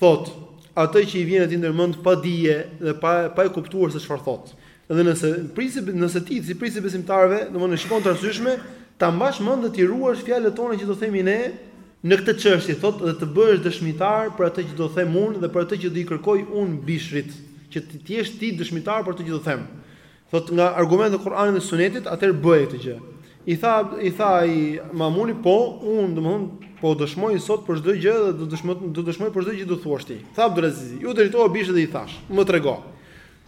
thotë, atë që i vjen atij ndërmend pa dije dhe pa e kuptuar se çfarë thotë. Dhe nëse prisi nëse ti si prisi i besimtarëve, domthonë shikon të arsyeshme ta mbash mend dhe t'i ruash fjalët tona që do themi ne në këtë çështje, thotë dhe të bëhesh dëshmitar për atë që do them unë dhe për atë që do i kërkoj unë Bishrit, që ti të jesh ti dëshmitar për atë që do them. Thotë nga argumentet e Kur'anit dhe Sunetit, atëherë bëje këtë gjë. I tha i tha ai Mamuni, po unë domthonë po dëshmoj sot për çdo gjë dhe do dëshmoj do dëshmoj për çdo gjë që do thuash ti. Tha Abdulaziz, iu drejtova Bishrit dhe i thashë, më trego.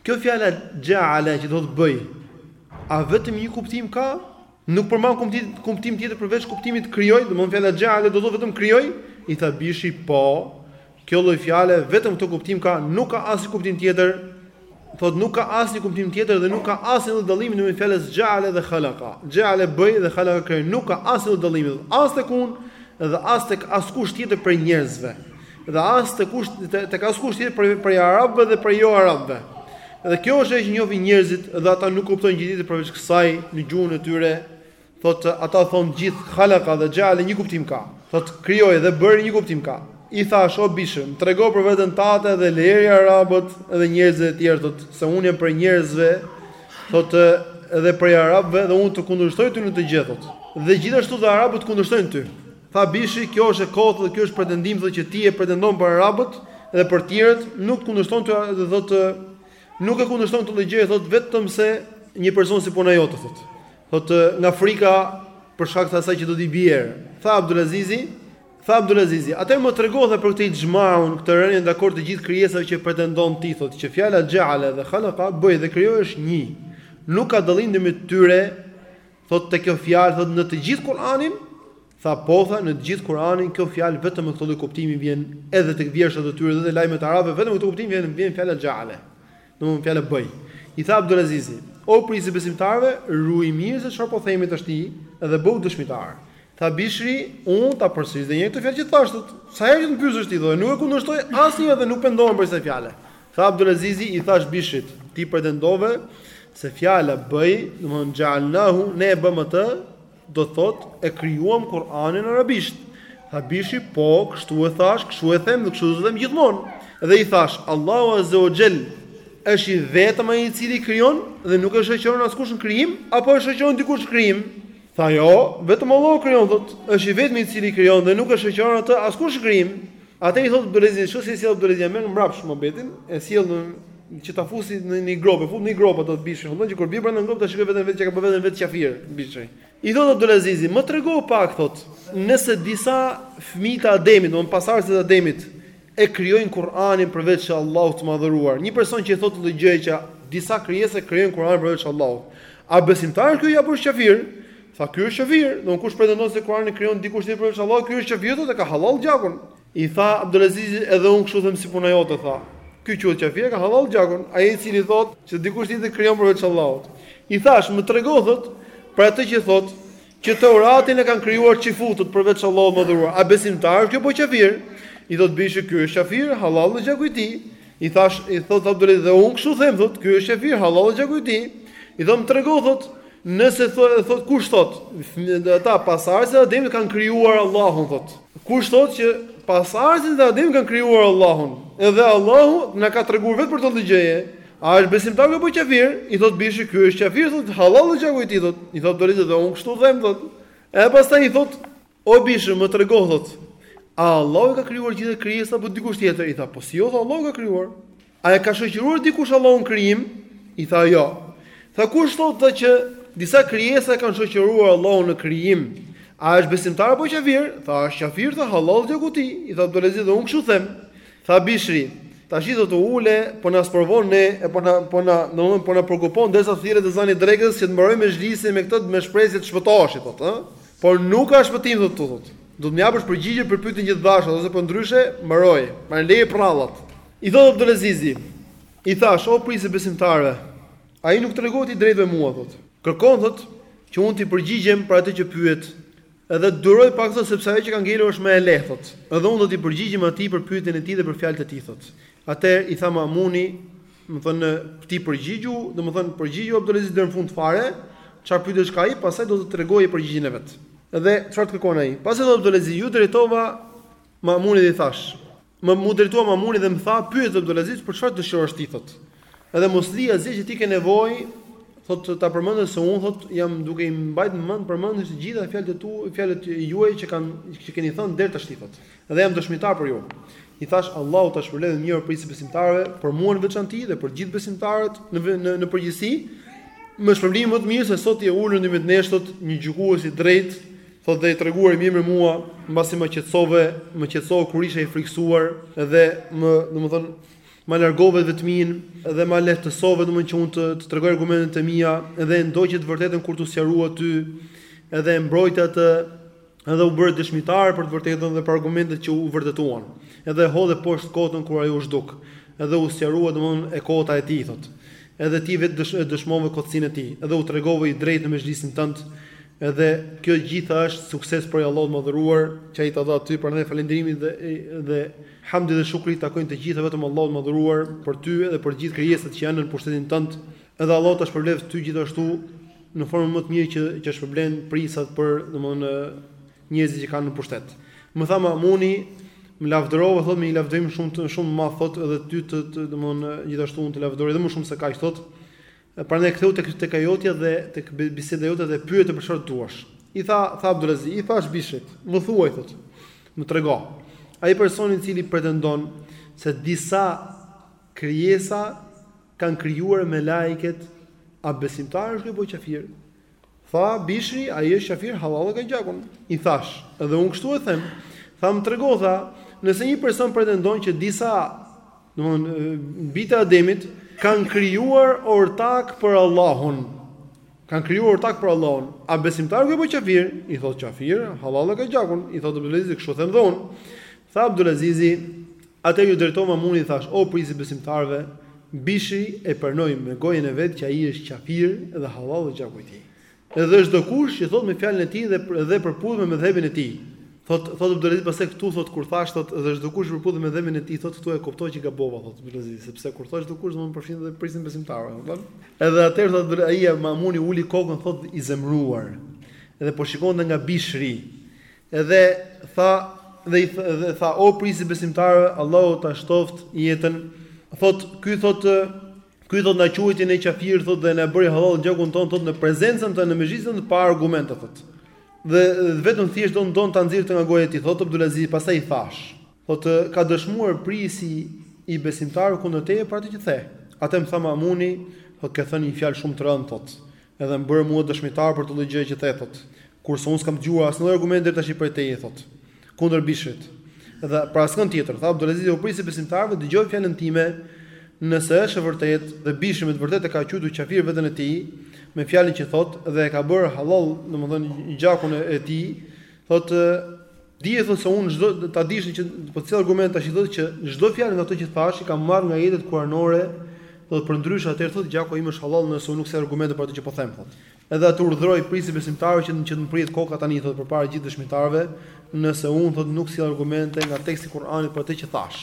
Kjo fjala ja'ala që do thotë bëj, a vetëm një kuptim ka? Nuk përmban kuptim kuptim tjetër përveç kuptimit krijoj, domthonë fjala ja'ala do të thotë vetëm krijoj? I tha Bishri, po. Kjo lloj fjale vetëm këtë kuptim ka, nuk ka asnjë kuptim tjetër. Thotë nuk ka asnjë kuptim tjetër dhe nuk ka asnjë lloj dallimi ndërmjet fjalës ja'ala dhe khalaqa. Ja'ala bëj dhe khalaqa krijoj, nuk ka asnjë lloj dallimi, as tek unë dhe as tek askush tjetër prej njerëzve. dhe as tek kush tek askush tjetër prej prej arabëve dhe prej jo arabëve. Dhe kjo është ajo që njohin njerëzit dhe ata nuk kuptojnë gjë tjetër përveç kësaj në gjuhën e tyre. Thotë ata thonë gjithë khalaqa dhe ja'ala një kuptim ka. Thotë krijoi dhe bëri një kuptim ka. I thashë o Bishr, më trego për veten tate dhe lëri arabët dhe njerëzit e tjerë thotë se unë jam prej njerëzve thotë edhe prej arabëve dhe unë të kundërshtoj ty në të gjithë thotë. Dhe gjithashtu dhe arabët të kundërshtojnë ty. Tha Bishri, Kjo është e kotë dhe ky është pretendim thotë që ti e pretendon për arabët dhe për të tjerët, nuk kundërshton të thotë nuk e kundërshton këtë lloj gjëje thotë vetëm se një person si puna jote thotë. Thotë nga frika për shkak të asaj që do t'i bjerë. Tha Abdulazizi, tha Abdulazizi, atë më trego dhe për këtë ixhmain, këtë rënë dakord të gjithë krijesave që pretendon ti thotë që fjala ja'ala dhe khalaqa bëj dhe krijoj është një. Nuk ka dallim ndërmjet tyre Thotë te kjo fjalë thotë në të gjithë Kur'anin, tha po tha në të gjithë Kur'anin kjo fjalë vetëm me këtë lloj kuptimi vjen edhe tek vjershat e tyre dhe te lajmet arabe vetëm me këtë kuptim vjen vjen fjala ja'ala. Domthonë fjala bëj. I tha Abdulazizi, o prisi i besimtarëve, ruaj mirë se çfarë po themi tash ti dhe bëhu dëshmitar. Tha Bishri, unë ta përsëris dhe një herë këtë fjalë që thashë, sa herë që të më pyesësh ti thotë, nuk e kundërshtoj asnjë dhe nuk pendohem për këtë fjalë. Tha Abdulazizi, I thashë Bishrit, Ti pretendove se fjala bëj, domethënë xhe'alnahu, ne e bëmë atë, do të thotë, e krijuam Kur'anin arabisht. Tha Bishri, Po, kështu e thashë, kështu e them dhe kështu do të them gjithmonë. Dhe i thashë, Allahu azze ue xhel është i vetëm ai i cili krijon dhe nuk e shoqëron askush në krijim, apo e shoqëron dikush në krijim? Tha, Jo, vetëm Allahu krijon, thotë, është i vetmi i cili krijon dhe nuk e shoqëron atë askush në krijim. Atëherë i thotë Abdulazizi, kështu si e sjell Abdulazizi, merr mbrapsht muhabetin, e sjell në që ta fusi në një gropë, fut në një gropë atë Bishrin, kupton që kur bie brenda në gropë ta shikojë veten vetë që ka bërë veten vetë qafir, Bishri. I thotë Abdulazizi, më trego pak thotë, nëse disa fëmijë të Ademit, domthon pasardhësit e Ademit, e krijojnë Kur'anin përveç Allahut të madhëruar?. Një person që i thotë këtë gjë që disa krijesa krijojnë Kur'anin përveç Allahut. A është besimtar ky apo është qafir? Tha ky është qafir, domthon kush pretendon se Kuranin e krijon dikush tjetër përveç Allahut, ky është qafir thotë ka hallall gjakun. I tha Abdulaziz edhe unë kështu them si puna jote tha. Ky quhet qafir ka hallall gjakun, ai i cili thotë se dikush tjetër krijon përveç Allahut. I thash, më trego thot për atë që thot që Teuratin e kanë krijuar çifutët përveç Allahut të madhëruar. A besimtar është ky apo qafir? I thot Bishri ky është qafir, hallall është gjaku i tij. I thash, i thot Abdulaziz dhe unë kështu them thot, ky është qafir, hallall është gjaku i tij. I thom më trego thot Nëse thotë thot, kush thotë, ata pasardhësit e Ademit kanë krijuar Allahun thotë. Kush thotë që pasardhësit e Ademit kanë krijuar Allahun? Edhe Allahu na ka treguar vetë për këtë gjë. A është besimtar ky apo qafir? I thotë Bishri, ky është qafir, thotë hallall është gjaku i tij thotë. I thotë Abdulazizi dhe unë kështu them thotë. E pastaj i thotë O Bishr, më trego thot, a Allahu ka krijuar gjithë krijesat apo dikush tjetër? I tha, po si jo, tha Allahu ka krijuar. A e ka shoqëruar dikush Allahun në krijim? I tha, jo. Tha kush thot tha që disa krijesa kanë shoqëruar Allahun në krijim? A është besimtar apo kafir? Tha, është kafir, tha hallall është gjaku i tij. I tha Abdulaziz dhe unë kështu them. Tha Bishri, tashi ti u ule, po na sprovon ne, e po na po na, domethënë po na preokupon derisa të thirret ezani i drekës që të mbarojmë mexhlisin me këtë me shpresë të shpëtosh, thotë, ëh. Por nuk ka shpëtim thotë ti thotë. Do të më japësh përgjigje për pyetjen që të dhashët ose përndryshe, mbaroi, pra lëri përrallat. I thotë Abdulazizi, I thashë, o prijësi i besimtarëve, ai nuk tregohet i drejtë me mua thotë. Kërkon thotë, që unë t'i përgjigjem për atë që pyet, edhe të duroj pak thotë sepse ajo që ka ngelur është më e lehtë thotë. Edhe unë do t'i përgjigjem atij për pyetjen e tij dhe për fjalët e tij thotë. Atëherë i tha Mamuni, Domethënë ti përgjigju, domethënë përgjigju Abdulaziz deri në fund fare, çfarë pyetjesh ka ai, pastaj do të tregojë përgjigjen e vet. Dhe çfarë të kërkon ai? Pastaj thotë Abdulazizi, ju drejtova Mamunit dhe i thash, më m'u drejtua Mamuni dhe më tha, pyet Abdulaziz për çfarë dëshirosh ti thotë. Edhe mos li asgjë që ti ke nevojë, thotë ta përmendësh se unë thotë jam duke i mbajt në mend përmendsh të gjitha fjalët e tua, fjalët e juaja që kanë që keni thënë deri tashti thotë. Dhe jam dëshmitar për ju. I thashë, Allahu ta shpërbleftë me mirë prej besimtarëve, për mua në veçanti dhe për gjithë besimtarët në në në përgjithësi, me shpërblim më të mirë se sot je ulur ndërmjet nesh sot një gjykues i drejtë, thotë dhe je treguar mirë me mua, mbasi më qetësove, më qetësove kur isha i frikësuar dhe më, domethënë, më largove vetminë dhe më lehtësove domethënë që unë të, të tregoj argumentet e mia dhe e ndoqe të vërtetën kur t'u sqarua ty edhe e mbrojte atë Edhe u bëre dëshmitar për të vërtetën dhe për argumentet që u vërtetuan. Edhe e hodhe poshtë të kotën kur ai u zhduk. Edhe u sqarua, domethënë, e kota e tij, thotë. Edhe ti vetë dëshmove kotësinë e tij. Edhe u tregove i drejtë në mexhlisin tënd. Edhe kjo e gjitha është sukses prej Allahut të Madhëruar, që Ai ta dha ty, prandaj falënderimi dhe dhe hamdi dhe shukri i takojnë të gjitha vetëm Allahut të Madhëruar për ty dhe për të gjithë krijesat që janë nën pushtetin tënd. Edhe Allahu ta shpërbleftë ty gjithashtu në formën më të mirë që që shpërblen prijësat për, domthonë, njerëzit që kanë nën pushtet. Më tha Mamuni, më lavdërove thotë me një lavdërim shumë të shumë më thotë edhe ty të, të domthonë, gjithashtu unë të lavdëroj edhe më shumë se kaq thotë. Prandaj kthehu tek tek e jotja dhe tek biseda jote dhe pyete për çfarë duash. I thash, tha Abdulaziz, i thash Bishrit, më thuaj thotë, më trego. Ai personi i cili pretendon se disa krijesa kanë krijuar melaiket a besimtar është ky apo qafir tha bishri ai është qafir hallall e ka gjakun i thash edhe un kështu e them tha më trego tha nëse një person pretendon që disa domthon bijt e ademit kanë krijuar ortak për Allahun kanë krijuar ortak për Allahun a besimtar ky apo qafir i thot qafir hallall e ka gjakun i thot abdulaziz kështu them dhe un Tha Abdulazizi, Atëherë iu drejtova Mamunit i thashë, O prijësi i besimtarëve, Bishri e pranoi me gojën e vet që ai është qafir dhe hallall e ka gjakun. Dhe çdokush që thotë me fjalën e tij dhe dhe përputhet me medhhebin e tij, thotë thotë Abdulazizi pastaj këtu thotë kur thashë thotë dhe çdokush që përputhet me medhhebin e tij thotë këtu e kuptova që gabova thotë Abdulazizi sepse kur thosh çdokush domethënë përfshin dhe prijësin e besimtarëve domethënë. Edhe atëherë thotë ai Mamuni uli kokën thotë i zemëruar dhe po shikonte nga Bishri Edhe tha dhe i dhe tha o prijësi i besimtarëve Allahu ta shtoft jetën thot ky thot Ky thot na quajti ne qafir thot dhe na bëri hallall gjakun ton thot në prezencën tënde në mexhlisin tënd pa argumente thot. Dhe vetëm thjesht don don ta nxirrte nga goja e tij thot Abdulaziz pastaj i thash. Thot ka dëshmuar prijësi i besimtarëve kundër teje për atë që the. Atëherë më tha Mamuni, thot ke thënë një fjalë shumë të rëndë thot. Edhe më bëre mua dëshmitar për atë lloj gjëje që the thotë. Kurse unë s'kam dëgjuar asnjë lloj argumenti deri tash prej teje thotë. Kundër Bishrit. Dhe për askënd tjetër, tha Abdulazizi o prijësi i besimtarëve dëgjoje fjalën time nëse është e vërtet dhe Bishri me të vërtet e ka qujtur qafir veten e tij me fjalën që thot dhe e ka bërë hallall domethënë gjakun e tij Thotë Dije thotë se unë do ta dish që po sjell argumentet tashi thotë që çdo fjalë nga ato që thash i kam marrë nga ajetet kuranore, thotë përndryshe atëherë thotë gjaku im është hallall nëse unë nuk sjell argumente për atë që po them thotë. Edhe të urdhërojë prijësi i besimtarëve që që të më pritet koka tani thotë përpara gjithë dëshmitarëve, nëse unë thotë nuk sjell argumente nga teksti i Kuranit për atë që thash.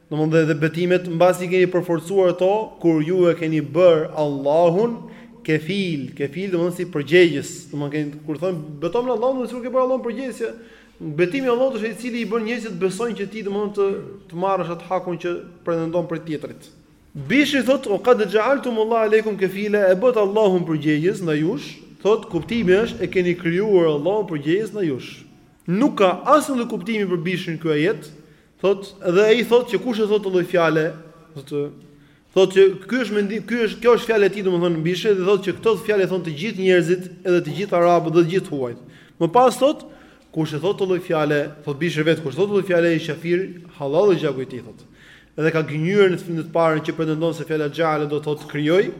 Domthon dhe dhe betimet mbasi i keni përforcuar ato kur ju e keni bër Allahun kefil, kefil domthon si përgjegjës, domthon keni kur thon betohem në Allahun sikur ke bër Allahun përgjegjës që betimi i Allahut është ai i cili i bën njerëzit të besojnë që ti domthon të të marrësh atë hakun që pretendon prej tjetrit. Bishri thot wa qad ja'altum Allah aleikum kefila e bët Allahun përgjegjës ndaj jush, thot kuptimi është e keni krijuar Allahun përgjegjës ndaj jush. Nuk ka asnjë kuptim për Bishrin ky ajet, Thot, dhe ai thot që kush e thot këtë lloj fjale, thot, thot që ky është mendim, ky është kjo është fjala e tij domethënë Bishr dhe thot që këtë fjalë e thon të gjithë njerëzit, edhe të gjithë arabët dhe të gjithë huajt. Më pas thot, kush e thot këtë lloj fjale, thot Bishri vet kush thot këtë lloj fjale është qafir, halal e ka gjaku i tij thot. Edhe ka gënjyer në të parën që pretendon se fjala xhale do thot krijoj,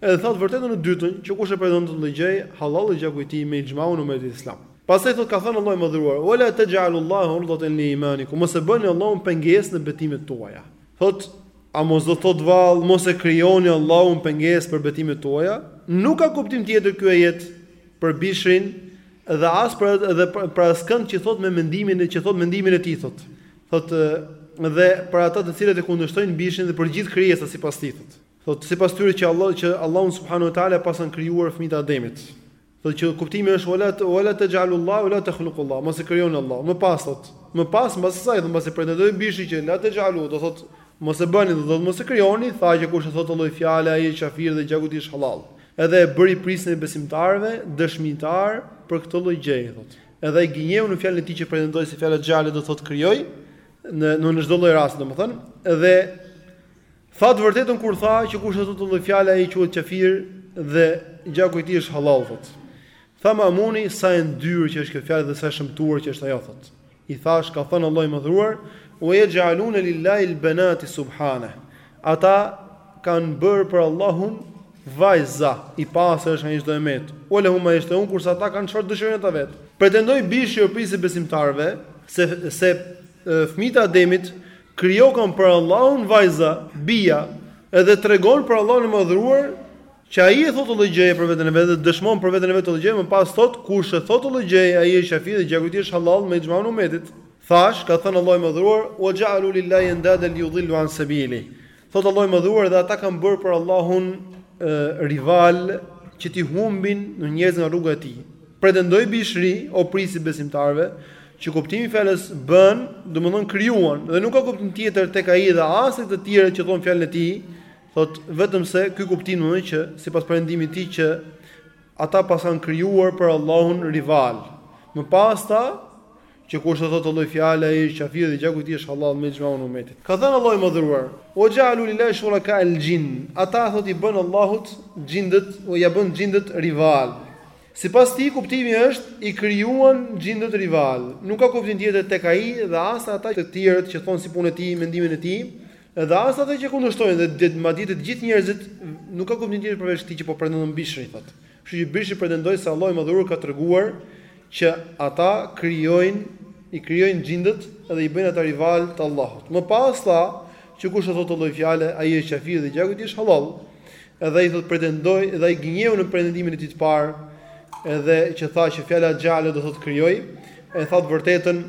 edhe thot vërtetën në dytën që kush e pretendon këtë lloj gjëje, halal është gjaku i tij me ixhmaun e umetit islam. Pastaj thotë ka thënë Allahu i Madhëruar, "Wa la taj'alu Allaha urdatan li ajmanikum", mos e bëni Allahun pengesë në betimet tuaja. Thotë, a mos do thotë vallë, mos e krijoni Allahun pengesë për betimet tuaja? Nuk ka kuptim tjetër ky ajet për Bishrin dhe as për dhe për askënd që thotë me mendimin e që thotë mendimin e tij thotë. Thotë dhe për ata të cilët e kundërshtojnë Bishrin dhe për gjithë krijesat sipas tij thotë. Thotë sipas tyre që Allah që Allahu subhanahu wa taala paskan krijuar fëmijët e Ademit. Thotë që kuptimi është wala wala taj'alullahu la takhluqullah, mos e krijoni Allahun. Më pas thotë, më pas mbas asaj do mbasi e pretendoi Bishri që la taj'alu do thotë mos e bëni do thotë mos e krijoni, tha që kush e thotë këtë lloj fjale ai është kafir dhe gjaku i tij është hallall. Edhe e bëri prijësin e besimtarëve dëshmitar për këtë lloj gjëje thotë. Edhe ai gënjeu në fjalën e tij që pretendoi se fjala xhale do thotë krijoj në në çdo lloj rasti domethënë dhe Tha të vërtetën kur tha që kush e thotë këtë lloj fjale ai quhet kafir dhe gjaku i tij është hallall thotë. Tha Mamuni sa e ndyrë që është kjo fjalë dhe sa e shëmtuar që është ajo thotë. I thash ka thënë Allahu i madhëruar ue jexhalune lillahil benati subhane. Ata kanë bërë për Allahun vajza i pastër është nga çdo e metë. Ue lehum ma jeshtehun kurse ata kanë çfarë dëshirojnë ata vetë. Pretendon Bishri o prijësi i besimtarve se, se fmit e Ademit Krijokan për Allahun vajza, bija, edhe tregon për Allahun e Madhëruar që ai e thotë këtë lloj gjëje për veten e vet dhe dëshmon për veten e vet këtë lloj gjëje, më pas thotë kush e thotë këtë lloj gjëje ai është qafir dhe gjaku i tij është hallall me ixhmaun e umetit. Thash, ka thënë Allahu i Madhëruar, "Wa ja'alu lillahi andada liyudhillu an sabilihi." Thotë Allahu i Madhëruar dhe ata kanë bërë për Allahun rival që t'i humbin njerëz nga rruga e tij. Pretendoi Bishri, o prijësi i besimtarëve, që kuptimi i fjalës bën, domethënë krijuan, dhe nuk ka kuptim tjetër tek ai dhe as tek të tjerët që e thonë fjalën e tij, thot vetëm se ky kuptim, domethënë që sipas pretendimit të tij që ata paskan krijuar për Allahun rival. Më pas tha Që kush e thotë këtë lloj fjale ai është kafir dhe gjaku i tij është hallall me ixhmanë e umetit. Ka thënë Allahu i Madhëruar, Wa ja'alu lillahi shuraka'a al-jinn, ata thotë i bënë Allahut xhindët, ia bënë xhindët rivalë. Sipas tij kuptimi është i krijuan xhindët rivalë. Nuk ka kuptim tjetër tek ai dhe as te ata të tjerët që thonë si punë e tij, mendimin e tij, dhe as ata që e kundërshtojnë dhe madje të gjithë njerëzit nuk ka kuptim tjetër përveç këtij që po pretendon Bishri, thotë. Kështu që Bishri pretendoi se Allahu i Madhëruar ka treguar që ata krijojnë i krijojnë xhindët dhe i bëjnë ata rivalë të Allahut. Më pas tha që kush e thotë këtë lloj fjale, ai është kafir dhe gjaku i tij është halal. Edhe ai thotë pretendoi dhe ai gënjeu në pretendimin e tij të parë, edhe që tha që fjala xhale do thotë krijoj, e tha të vërtetën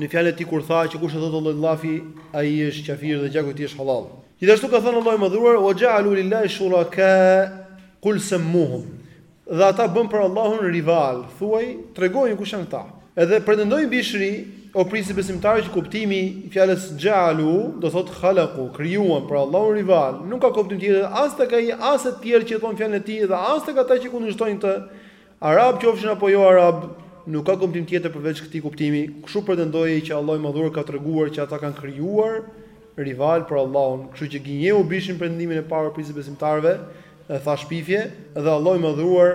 në fjalën e tij kur tha që kush e thotë këtë lloj llafi, ai është kafir dhe gjaku i tij është halal. Gjithashtu ka thënë Allahu i Madhëruar: "Wa ja'alu lillahi shuraka qul sammuhum." Dhe ata bënë për Allahun rival, thuaj, tregoni kush janë këta. Edhe pretendoi Bishri, o prijësi i besimtarëve, që kuptimi i fjalës ja'alu do të thotë khalaqu, krijuan për Allahun rival. Nuk ka kuptim tjetër as tek ai, as te të tjerë që e thonë fjalën e tij dhe as tek ata që kundërshtojnë këtë Arab qofshin apo jo arab, nuk ka kuptim tjetër përveç këtij kuptimi, kështu pretendoi ai që Allahu i Madhëruar ka treguar që ata kanë krijuar rivalë për Allahun, kështu që gënjeu Bishri në pretendimin e parë, prijësi i besimtarëve dhe tha shpifje, dhe Allahu i Madhëruar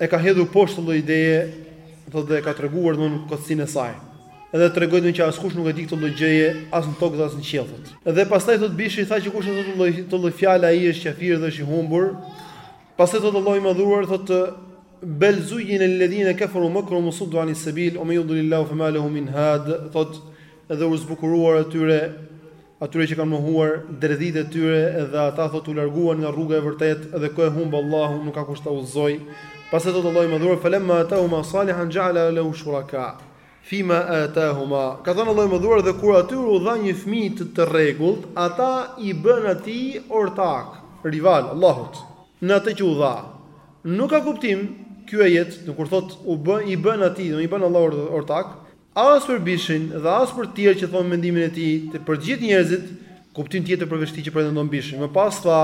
e ka hedhur poshtë këtë lloj ideje, thotë dhe e ka treguar domthonë kotësinë e saj. Edhe tregoi domthonë që askush nuk e di këtë lloj gjëje as në tokë dhe as në qiell thotë. Dhe pastaj thotë Bishri tha që kush e thotë këtë lloj këtë lloj fjale ai është kafir dhe është i humbur, Pastaj thotë Allahu i madhëruar thotë bel zujine lil-ledhine keferu mekruhum ue suddu anis-sebil ue men judlilil-lahu fe ma lehu min had thot edhe u zbukuruan atyre atyre që kanë mohuar dredhitë e tyre edhe ata thot u larguan nga rruga e vërtet edhe kë e humbë Allahu nuk ka kush ta udhëzojë pastaj thot Allahu i madhëruar felemma atahuma salihan xheala lehu shuraka Fima atahuma, ka thënë Allahu i Madhëruar dhe kur atyre u dha një fëmijë të të rregullt, ata i bënë atij ortak, rival, Allahut, në atë që u dha. Nuk ka kuptim ky ajet, domethënë kur thotë u bë, i bënë atij, domethënë i bënë Allahut ortak, as për Bishrin dhe as për të tjerë që thonë mendimin e tij, për të gjithë njerëzit, Kuptim tjetër përveç këtij që pretendon Bishri. Më pas tha,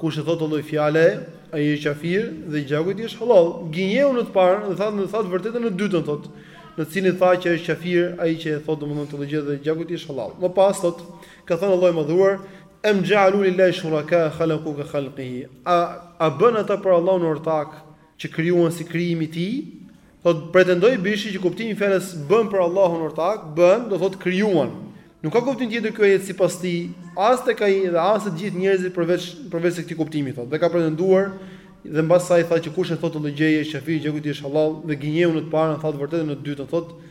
Kush e thotë këtë lloj fjale, ai është qafir dhe gjaku i tij është hallall. Gënjeu në të parën dhe tha të vërtetën në të dytën, thotë, në të cilin tha që është qafir ai që e thotë domethënë këtë lloj gjëje dhe gjaku i tij është hallall. Më pas thotë, Ka thënë Allahu i Madhëruar, Em ja'alu lillahi shuraka khalaqu ka khalqihi. A a bën ata për Allahun ortak që krijuan si krijimi i tij, thotë pretendoi Bishri që kuptimi i fjalës bën për Allahun ortak, bën, do thotë krijuan. Nuk ka kuptim tjetër ky ajet sipas tij, as tek ai dhe as te të gjithë njerëzit përveç përveç se këtij kuptimi thotë. Dhe ka pretenduar dhe mbas saj tha që kush e thotë këtë lloj gjëje, është qafir, gjaku i tij është hallall dhe gënjeu në të parën tha të vërtetën në të dytën thotë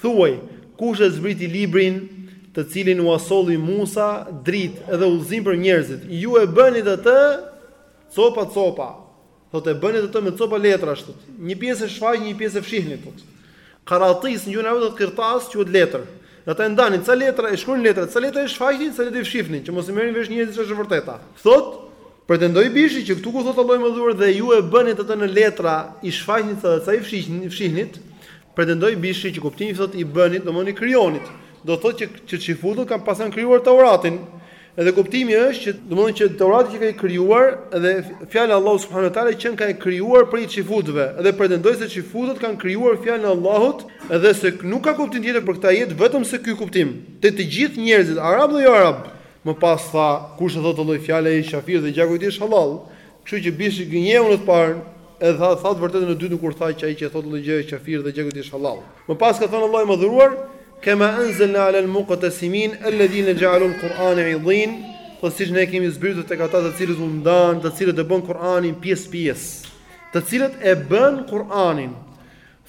Thuaj, Kush e zbriti Librin, të cilin ua solli Musa, dritë, dhe udhëzim për njerëzit? Ju e bënit atë copa copa. Thotë, e bënit atë me copa letrash, thotë. Një pjesë e shfaqit, një pjesë e fshihnit, thotë. Karatis në gjuhën arabe thotë kirtas, quhet letër. Dhe ata e ndanin ca letra, e shkruanin letrat, ca letra i shfaqnin, ca letra i fshifnin, që mos i merrin vesh njerëzit se ç'është e vërteta. Thotë, Pretendoi Bishri që këtu ku thotë Allahu i Madhëruar dhe ju e bënit atë në letra, i shfaqnit ca dhe ca i fshihnit, pretendoi Bishri që kuptimi thotë i bënit, domthon i krijonit, do të thotë që që çifutët paskan krijuar Tauratin. Edhe kuptimi është që domthon që Taurati qenka i krijuar dhe fjala e Allahut subhanahu wa taala qenka e krijuar prej çifutëve dhe pretendoi se çifutët kanë krijuar fjalën e Allahut dhe se nuk ka kuptim tjetër për këtë ajet vetëm se ky kuptim. Te të gjithë njerëzit, arab dhe jo arab, Më pas tha, Kush e thotë këtë lloj fjale ai është qafir dhe gjaku i tij është hallall. Kështu që Bishri gënjeu në të parën e tha tha të vërtetën në të dytën kur tha që ai që e thotë këtë lloj gjëje është qafir dhe gjaku i tij është hallall. Më pas ka thënë Allahu i Madhëruar, Kema anzalna alel muqtasimin alladhina ja'alul Kur'ane 'idhin, thotë siç ne kemi zbritur tek ata të cilët u ndanë, të cilët e bënë Kur'anin pjesë pjesë, të cilët e bënë Kur'anin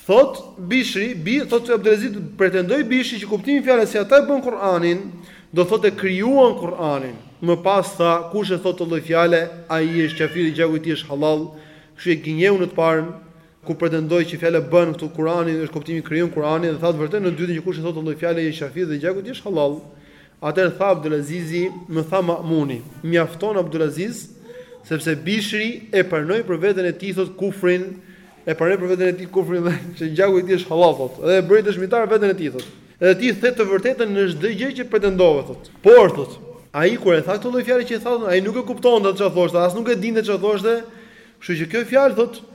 Thotë Bishri, bi, thotë Abdulazizi, pretendoi Bishri që kuptimi i fjalës se ata e bënë Kur'anin, do thotë e krijuan Kur'anin. Më pas tha, kush e thotë këtë lloj fjale, ai është qafir dhe gjaku i tij është hallall. Kështu që gënjeu në të parën, kur pretendoi që fjala bënë këtu Kur'anin është kuptimi krijon Kur'anin dhe tha të vërtetën në të dytën që kush e thotë këtë lloj fjale, ai është qafir dhe gjaku i tij është hallall. Atëherë tha Abdulazizi, më tha Ma'muni, mjafton Abdulaziz, sepse Bishri e pranoi për veten e tij thotë kufrin, E pranoi për veten e tij kufrin dhe që gjaku i tij është hallall thotë. Dhe e bëri dëshmitar veten e tij thotë. Dhe ti the të vërtetën në çdo gjë që pretendove thotë. Por thotë, ai kur e tha këtë lloj fjale që e tha, ai nuk e kuptonte atë çfarë thoshte, as nuk e dinte çfarë thoshte. Kështu që kjo fjalë thotë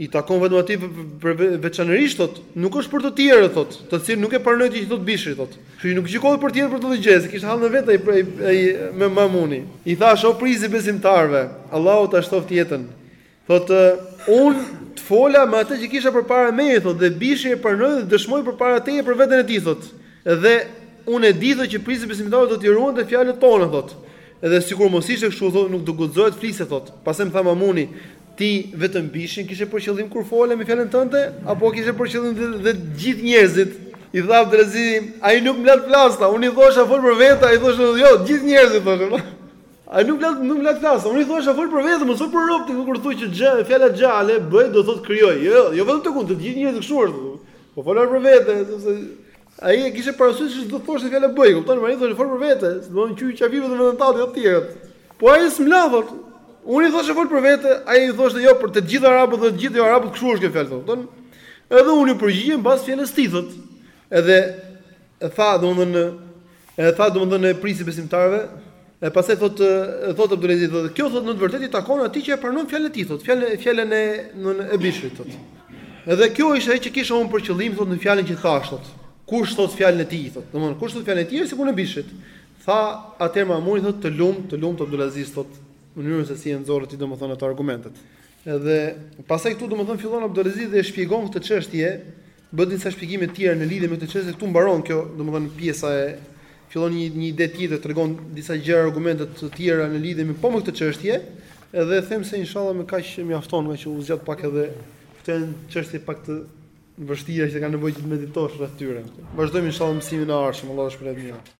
i takon vetëm atij veçanërisht thotë, nuk është për të tjerët thotë, të cilët nuk e pranojnë këtë që thotë Bishri thotë. Kështu që nuk gjykohet për të tjerët për këtë lloj gjëje, se kishte hallin vetë ai ai me Ma'muni. I thashë o prijësi i besimtarëve, Allahu ta shtoftë jetën. Thotë, unë të fola me atë që kisha përpara meje, thotë, dhe Bishri e pranoi dhe dëshmoi përpara teje për veten e tij, thotë. Dhe unë e di thotë që prijësi i besimtarëve do t'i ruante fjalët tona, thotë. Dhe sikur mos ishte kështu, thotë, nuk do guxoja të flisja, thotë. Pastaj më tha Mamuni, ti vetëm Bishrin kishe për qëllim kur fole me fjalën tënde apo kishe për qëllim dhe, dhe të gjithë njerëzit? I tha Abdulaziz, ai nuk më la të flas, tha, unë i thosha fol për vete, ai thoshte, jo, të gjithë njerëzit thoshte. Ai nuk më la nuk më la të flas, tha, unë i thosha fol për veten, mos fol për robt, kur thua që xhe, fjala xheale bëj do thotë krijoj. Jo, jo vetëm te ky, të gjithë njerëzit kështu është. Po fol për veten, sepse ai e kishte parasysh se do thoshte fjala bëj, kupton? Ai thoshte fol për veten, do të qysh çavi vetëm vetëm ta jo të tjerët. Po ai s'më la thot. Unë i thosha fol për vete, ai i thoshte jo për të gjithë arabët dhe të gjithë jo arabët kështu është kjo fjalë, kupton? Edhe unë i përgjigjesha mbas fjalës tij thot. Edhe e tha domethënë e tha domethënë e prijësi i besimtarëve, e pastaj thotë thotë Abdulaziz thotë, kjo thotë në të vërtetë i takon atij që e pranon fjalën e tij thotë, fjalën fjalën e e e Bishrit thotë. Edhe kjo është ajo që kisha unë për qëllim thotë në fjalën që thashë thotë. Kush thotë fjalën e tij thotë, domethënë kush thotë fjalën e tij është sikur e Bishrit. Tha atëherë Mamuni thotë të lumtë, të lumtë Abdulaziz thotë, në mënyrën se si i nxore ti domethënë ato argumentet. Edhe pastaj këtu domethënë fillon Abdulaziz dhe e shpjegon këtë çështje Bën disa shpjegime të tjera në lidhje me këtë çështje dhe këtu mbaron kjo, domethënë pjesa e fillon një një ide tjetër, tregon disa gjëra argumente të tjera në lidhje me po me këtë çështje, edhe them se inshallah me kaq mjafton, meqë u zgjat pak edhe këto janë çështje pak të vështira që kanë nevojë që të meditosh rreth tyre. Vazdojmë inshallah mësimin e ardhshëm, Allahu ju shpërbleftë me të mira.